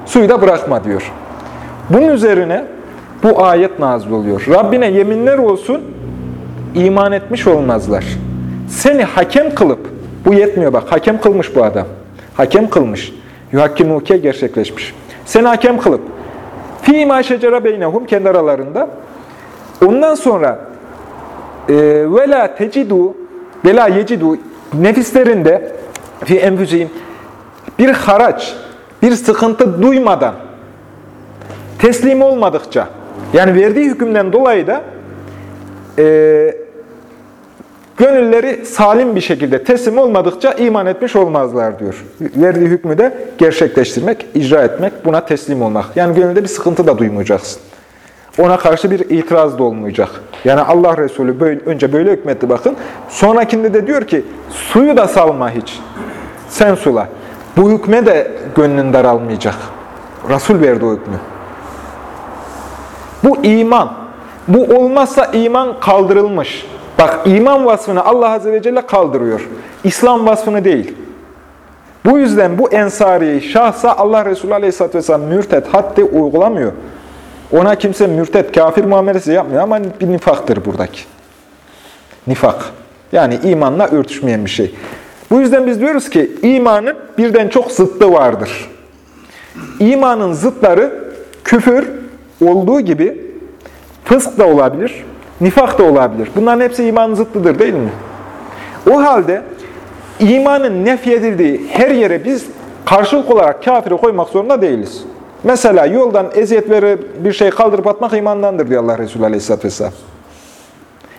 Suyu da bırakma diyor. Bunun üzerine bu ayet nazil oluyor. Rabbine yeminler olsun, iman etmiş olmazlar. Seni hakem kılıp, bu yetmiyor bak, hakem kılmış bu adam. Hakem kılmış. Yuhakkimuke gerçekleşmiş. Seni hakem kılıp, fi ma şecere beynehum, kendi aralarında. Ondan sonra e, ve la tecidu ve nefislerinde fi enfüsihim bir haraç, bir sıkıntı duymadan, teslim olmadıkça, yani verdiği hükümden dolayı da e, gönülleri salim bir şekilde teslim olmadıkça iman etmiş olmazlar diyor. Verdiği hükmü de gerçekleştirmek, icra etmek, buna teslim olmak. Yani gönülde bir sıkıntı da duymayacaksın. Ona karşı bir itiraz da olmayacak. Yani Allah Resulü böyle, önce böyle hükmetti bakın. Sonrakinde de diyor ki suyu da salma hiç. Sen sula. Bu hükme de gönlün daralmayacak. Resul verdi o hükmü. Bu iman. Bu olmazsa iman kaldırılmış. Bak iman vasfını Allah Azze ve Celle kaldırıyor. İslam vasfını değil. Bu yüzden bu ensari şahsa Allah Resulü Aleyhisselatü Vesselam mürted haddi uygulamıyor. Ona kimse mürted, kafir muamelesi yapmıyor ama bir nifaktır buradaki. Nifak. Yani imanla örtüşmeyen bir şey. Bu yüzden biz diyoruz ki imanın birden çok zıttı vardır. İmanın zıtları küfür olduğu gibi fısk da olabilir, nifak da olabilir. Bunların hepsi imanın zıttıdır değil mi? O halde imanın nefyedildiği her yere biz karşılık olarak kafiri koymak zorunda değiliz. Mesela yoldan eziyet verip bir şey kaldırıp atmak imandandır diyor Allah Resulü Aleyhisselatü Vesselam.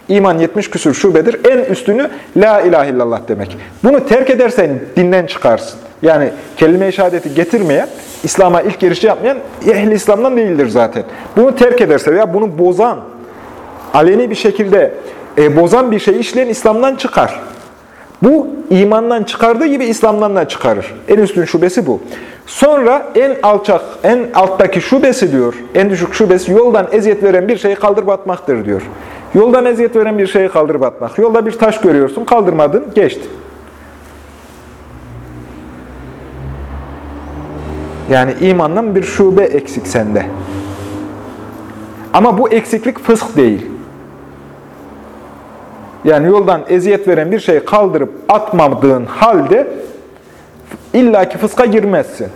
İman 70 küsur şubedir. En üstünü la ilahe illallah demek. Bunu terk edersen dinden çıkarsın. Yani kelime-i şehadeti getirmeyen, İslam'a ilk girişi yapmayan ehli İslam'dan değildir zaten. Bunu terk ederse veya bunu bozan, aleni bir şekilde e, bozan bir şey işleyen İslam'dan çıkar. Bu imandan çıkardığı gibi İslam'dan da çıkarır. En üstün şubesi bu. Sonra en alçak, en alttaki şubesi diyor, en düşük şubesi yoldan eziyet veren bir şeyi kaldırıp atmaktır diyor. Yoldan eziyet veren bir şeyi kaldırıp atmak. Yolda bir taş görüyorsun, kaldırmadın, geçti. Yani imandan bir şube eksik sende. Ama bu eksiklik fısk değil. Yani yoldan eziyet veren bir şeyi kaldırıp atmadığın halde illaki fıska girmezsin.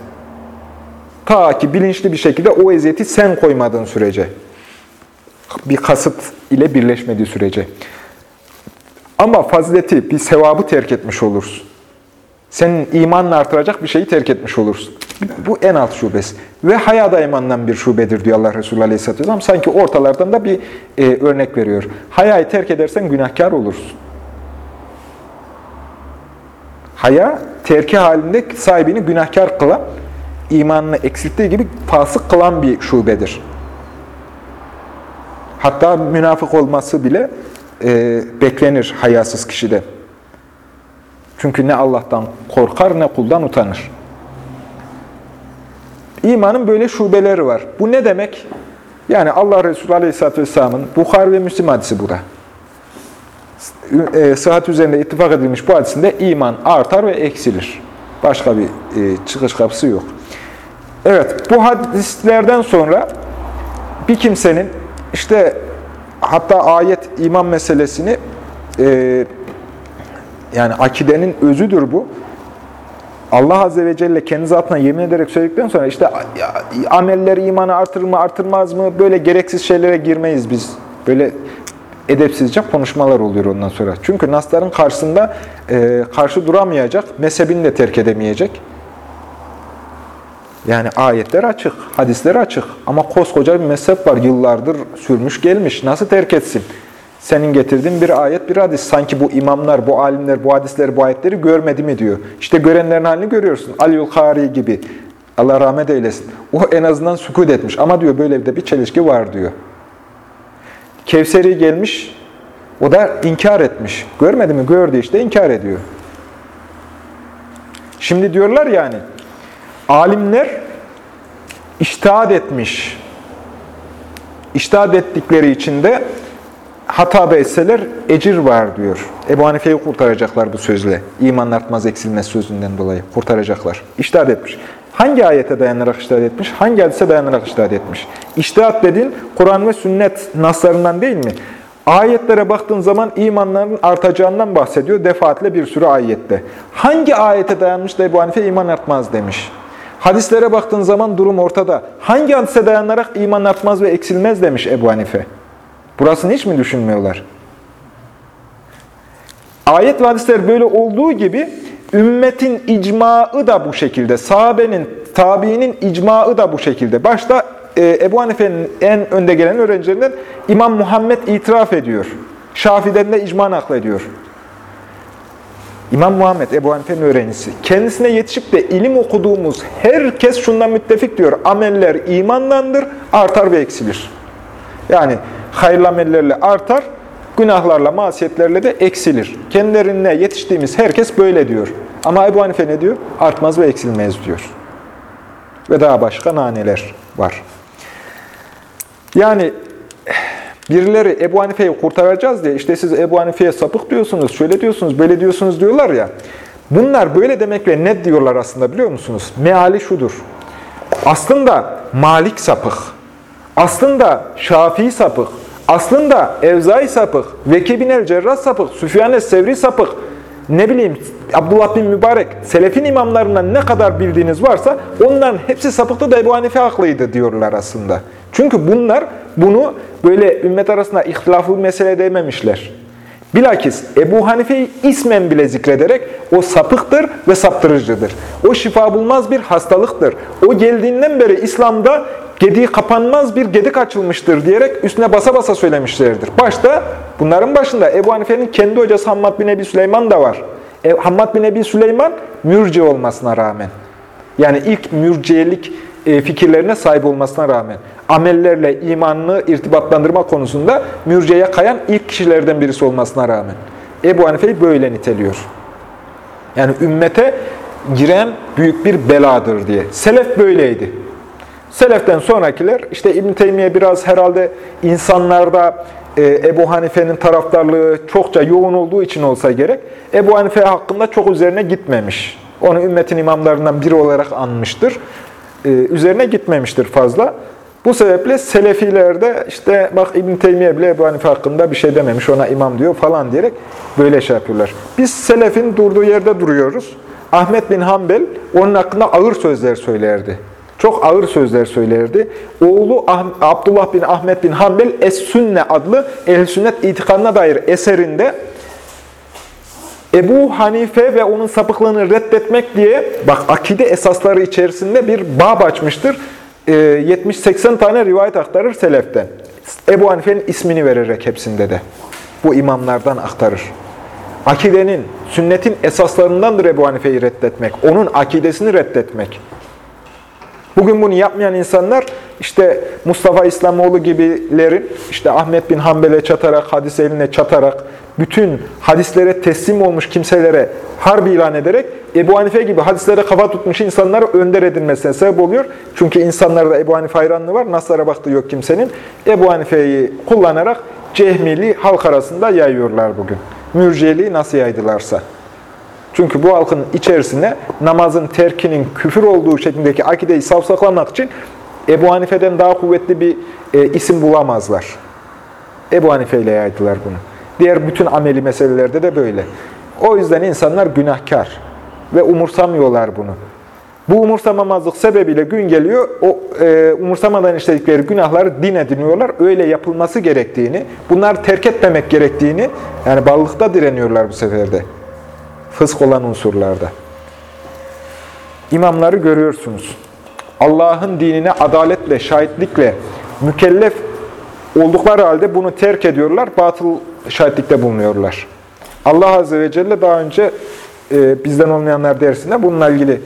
Ta ki bilinçli bir şekilde o eziyeti sen koymadığın sürece. Bir kasıt ile birleşmediği sürece. Ama fazileti, bir sevabı terk etmiş olursun. Senin imanını artıracak bir şeyi terk etmiş olursun. Bu en alt şubesi. Ve haya da imandan bir şubedir diyor Allah Resulü Aleyhisselatü Vesselam. Sanki ortalardan da bir e, örnek veriyor. Hayayı terk edersen günahkar olursun. Haya, terki halinde sahibini günahkar kılan, imanını eksilttiği gibi fasık kılan bir şubedir. Hatta münafık olması bile e, beklenir hayasız kişide. Çünkü ne Allah'tan korkar ne kuldan utanır. İmanın böyle şubeleri var. Bu ne demek? Yani Allah Resulü Aleyhisselatü Vesselam'ın Bukhari ve Müslim hadisi bu da. E, sıhhat üzerinde ittifak edilmiş bu hadisinde iman artar ve eksilir. Başka bir e, çıkış kapısı yok. Evet, bu hadislerden sonra bir kimsenin işte hatta ayet iman meselesini e, yani akidenin özüdür bu. Allah Azze ve Celle kendi zatına yemin ederek söyledikten sonra işte ameller imanı artırır mı artırmaz mı böyle gereksiz şeylere girmeyiz biz. Böyle edepsizce konuşmalar oluyor ondan sonra. Çünkü nasların karşısında e, karşı duramayacak, mezhebini de terk edemeyecek. Yani ayetler açık, hadisler açık. Ama koskoca bir mezhep var, yıllardır sürmüş gelmiş. Nasıl terk etsin? Senin getirdiğin bir ayet, bir hadis. Sanki bu imamlar, bu alimler, bu hadisleri, bu ayetleri görmedi mi diyor. İşte görenlerin halini görüyorsun. Ali Kari gibi. Allah rahmet eylesin. O en azından sükut etmiş. Ama diyor böyle de bir çelişki var diyor. Kevseri gelmiş, o da inkar etmiş. Görmedi mi? Gördü işte, inkar ediyor. Şimdi diyorlar yani, alimler iştihad etmiş. İştihad ettikleri için de hatada etseler ecir var diyor. Ebu Hanife'yi kurtaracaklar bu sözle. İman artmaz eksilmez sözünden dolayı kurtaracaklar. İştihad etmiş. Hangi ayete dayanarak iştihad etmiş? Hangi hadise dayanarak iştihad etmiş? İştihad dediğin Kur'an ve sünnet naslarından değil mi? Ayetlere baktığın zaman imanların artacağından bahsediyor defaatle bir sürü ayette. Hangi ayete dayanmış da Ebu Hanife iman artmaz demiş? Hadislere baktığın zaman durum ortada. Hangi hadise dayanarak iman artmaz ve eksilmez demiş Ebu Hanife? Burasını hiç mi düşünmüyorlar? Ayet ve hadisler böyle olduğu gibi ümmetin icmaı da bu şekilde. Sahabenin, tabiinin icmaı da bu şekilde. Başta e, Ebu Hanife'nin en önde gelen öğrencilerinden İmam Muhammed itiraf ediyor. Şafi'den de icma naklediyor. İmam Muhammed, Ebu Hanife'nin öğrencisi. Kendisine yetişip de ilim okuduğumuz herkes şundan müttefik diyor. Ameller imandandır, artar ve eksilir. Yani hayırlı amellerle artar, günahlarla, masiyetlerle de eksilir. Kendilerine yetiştiğimiz herkes böyle diyor. Ama Ebu Hanife ne diyor? Artmaz ve eksilmez diyor. Ve daha başka naneler var. Yani birileri Ebu Hanife'yi kurtaracağız diye, işte siz Ebu Hanife'ye sapık diyorsunuz, şöyle diyorsunuz, böyle diyorsunuz diyorlar ya. Bunlar böyle demekle ne diyorlar aslında biliyor musunuz? Meali şudur. Aslında Malik sapık. Aslında Şafii sapık. Aslında Evzai sapık, Veki bin el Cerrah sapık, Süfyan Sevri sapık, ne bileyim Abdullah bin Mübarek, Selefin imamlarından ne kadar bildiğiniz varsa onların hepsi sapıktı da Ebu Hanife haklıydı diyorlar aslında. Çünkü bunlar bunu böyle ümmet arasında ihtilaflı mesele dememişler. Bilakis Ebu Hanife'yi ismen bile zikrederek o sapıktır ve saptırıcıdır. O şifa bulmaz bir hastalıktır. O geldiğinden beri İslam'da gediği kapanmaz bir gedik açılmıştır diyerek üstüne basa basa söylemişlerdir. Başta bunların başında Ebu Hanife'nin kendi hocası Hammad bin Ebi Süleyman da var. E, Hammad bin Ebi Süleyman mürci olmasına rağmen. Yani ilk mürciyelik e, fikirlerine sahip olmasına rağmen amellerle imanını irtibatlandırma konusunda mürceye kayan ilk kişilerden birisi olmasına rağmen Ebu Hanife'yi böyle niteliyor. Yani ümmete giren büyük bir beladır diye. Selef böyleydi. Seleften sonrakiler, işte İbn Teymiye biraz herhalde insanlarda e, Ebu Hanife'nin taraftarlığı çokça yoğun olduğu için olsa gerek, Ebu Hanife hakkında çok üzerine gitmemiş. Onu ümmetin imamlarından biri olarak anmıştır. E, üzerine gitmemiştir fazla. Bu sebeple Selefilerde işte bak İbn Teymiye bile Ebu Hanife hakkında bir şey dememiş, ona imam diyor falan diyerek böyle şey yapıyorlar. Biz Selefin durduğu yerde duruyoruz. Ahmet bin Hanbel onun hakkında ağır sözler söylerdi. Çok ağır sözler söylerdi. Oğlu Ah- Abdullah bin Ahmet bin Hanbel Es-Sünne adlı ehl sünnet itikadına dair eserinde Ebu Hanife ve onun sapıklığını reddetmek diye bak akide esasları içerisinde bir bab açmıştır. Ee, 70-80 tane rivayet aktarır seleften. Ebu Hanife'nin ismini vererek hepsinde de. Bu imamlardan aktarır. Akidenin, sünnetin esaslarındandır Ebu Hanife'yi reddetmek. Onun akidesini reddetmek. Bugün bunu yapmayan insanlar işte Mustafa İslamoğlu gibilerin işte Ahmet bin Hanbel'e çatarak, hadis eline çatarak, bütün hadislere teslim olmuş kimselere harbi ilan ederek Ebu Hanife gibi hadislere kafa tutmuş insanları önder edilmesine sebep oluyor. Çünkü insanlarda Ebu Hanife hayranlığı var. Naslara baktığı yok kimsenin. Ebu Hanife'yi kullanarak cehmili halk arasında yayıyorlar bugün. Mürciyeliği nasıl yaydılarsa. Çünkü bu halkın içerisine namazın terkinin küfür olduğu şeklindeki akideyi savsaklamak için Ebu Hanife'den daha kuvvetli bir e, isim bulamazlar. Ebu Hanife ile yaydılar bunu. Diğer bütün ameli meselelerde de böyle. O yüzden insanlar günahkar ve umursamıyorlar bunu. Bu umursamamazlık sebebiyle gün geliyor, o e, umursamadan işledikleri günahları din ediniyorlar. Öyle yapılması gerektiğini, bunları terk etmemek gerektiğini, yani ballıkta direniyorlar bu seferde fısk olan unsurlarda. İmamları görüyorsunuz. Allah'ın dinine adaletle, şahitlikle mükellef oldukları halde bunu terk ediyorlar, batıl şahitlikte bulunuyorlar. Allah Azze ve Celle daha önce e, bizden olmayanlar dersinde bununla ilgili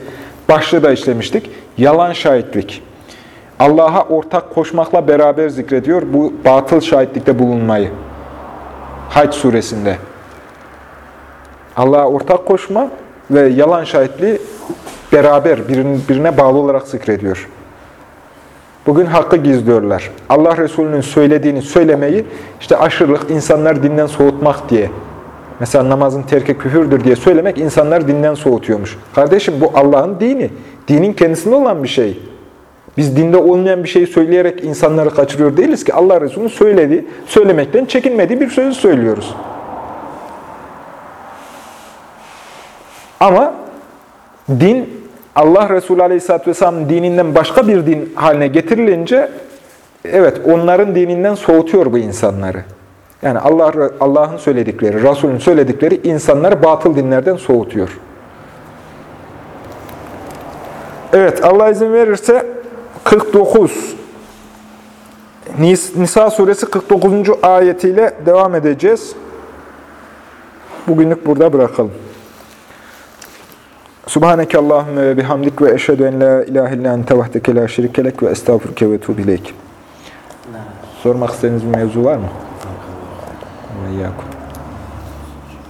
başlığı da işlemiştik. Yalan şahitlik. Allah'a ortak koşmakla beraber zikrediyor bu batıl şahitlikte bulunmayı. Hac suresinde. Allah'a ortak koşma ve yalan şahitliği beraber birbirine bağlı olarak zikrediyor. Bugün hakkı gizliyorlar. Allah Resulü'nün söylediğini söylemeyi işte aşırılık, insanlar dinden soğutmak diye. Mesela namazın terki küfürdür diye söylemek insanlar dinden soğutuyormuş. Kardeşim bu Allah'ın dini. Dinin kendisinde olan bir şey. Biz dinde olmayan bir şeyi söyleyerek insanları kaçırıyor değiliz ki. Allah Resulü'nün söylediği, söylemekten çekinmediği bir sözü söylüyoruz. Ama din Allah Resulü Aleyhisselatü Vesselam'ın dininden başka bir din haline getirilince evet onların dininden soğutuyor bu insanları. Yani Allah Allah'ın söyledikleri, Resul'ün söyledikleri insanları batıl dinlerden soğutuyor. Evet Allah izin verirse 49 Nisa suresi 49. ayetiyle devam edeceğiz. Bugünlük burada bırakalım. Subhaneke Allahümme ve bihamdik ve eşhedü en la ilahe illa ente vahdeke la şerikelek ve estağfurke ve tuğbi ileyk. Sormak istediğiniz bir mevzu var mı? Ve iyyakum.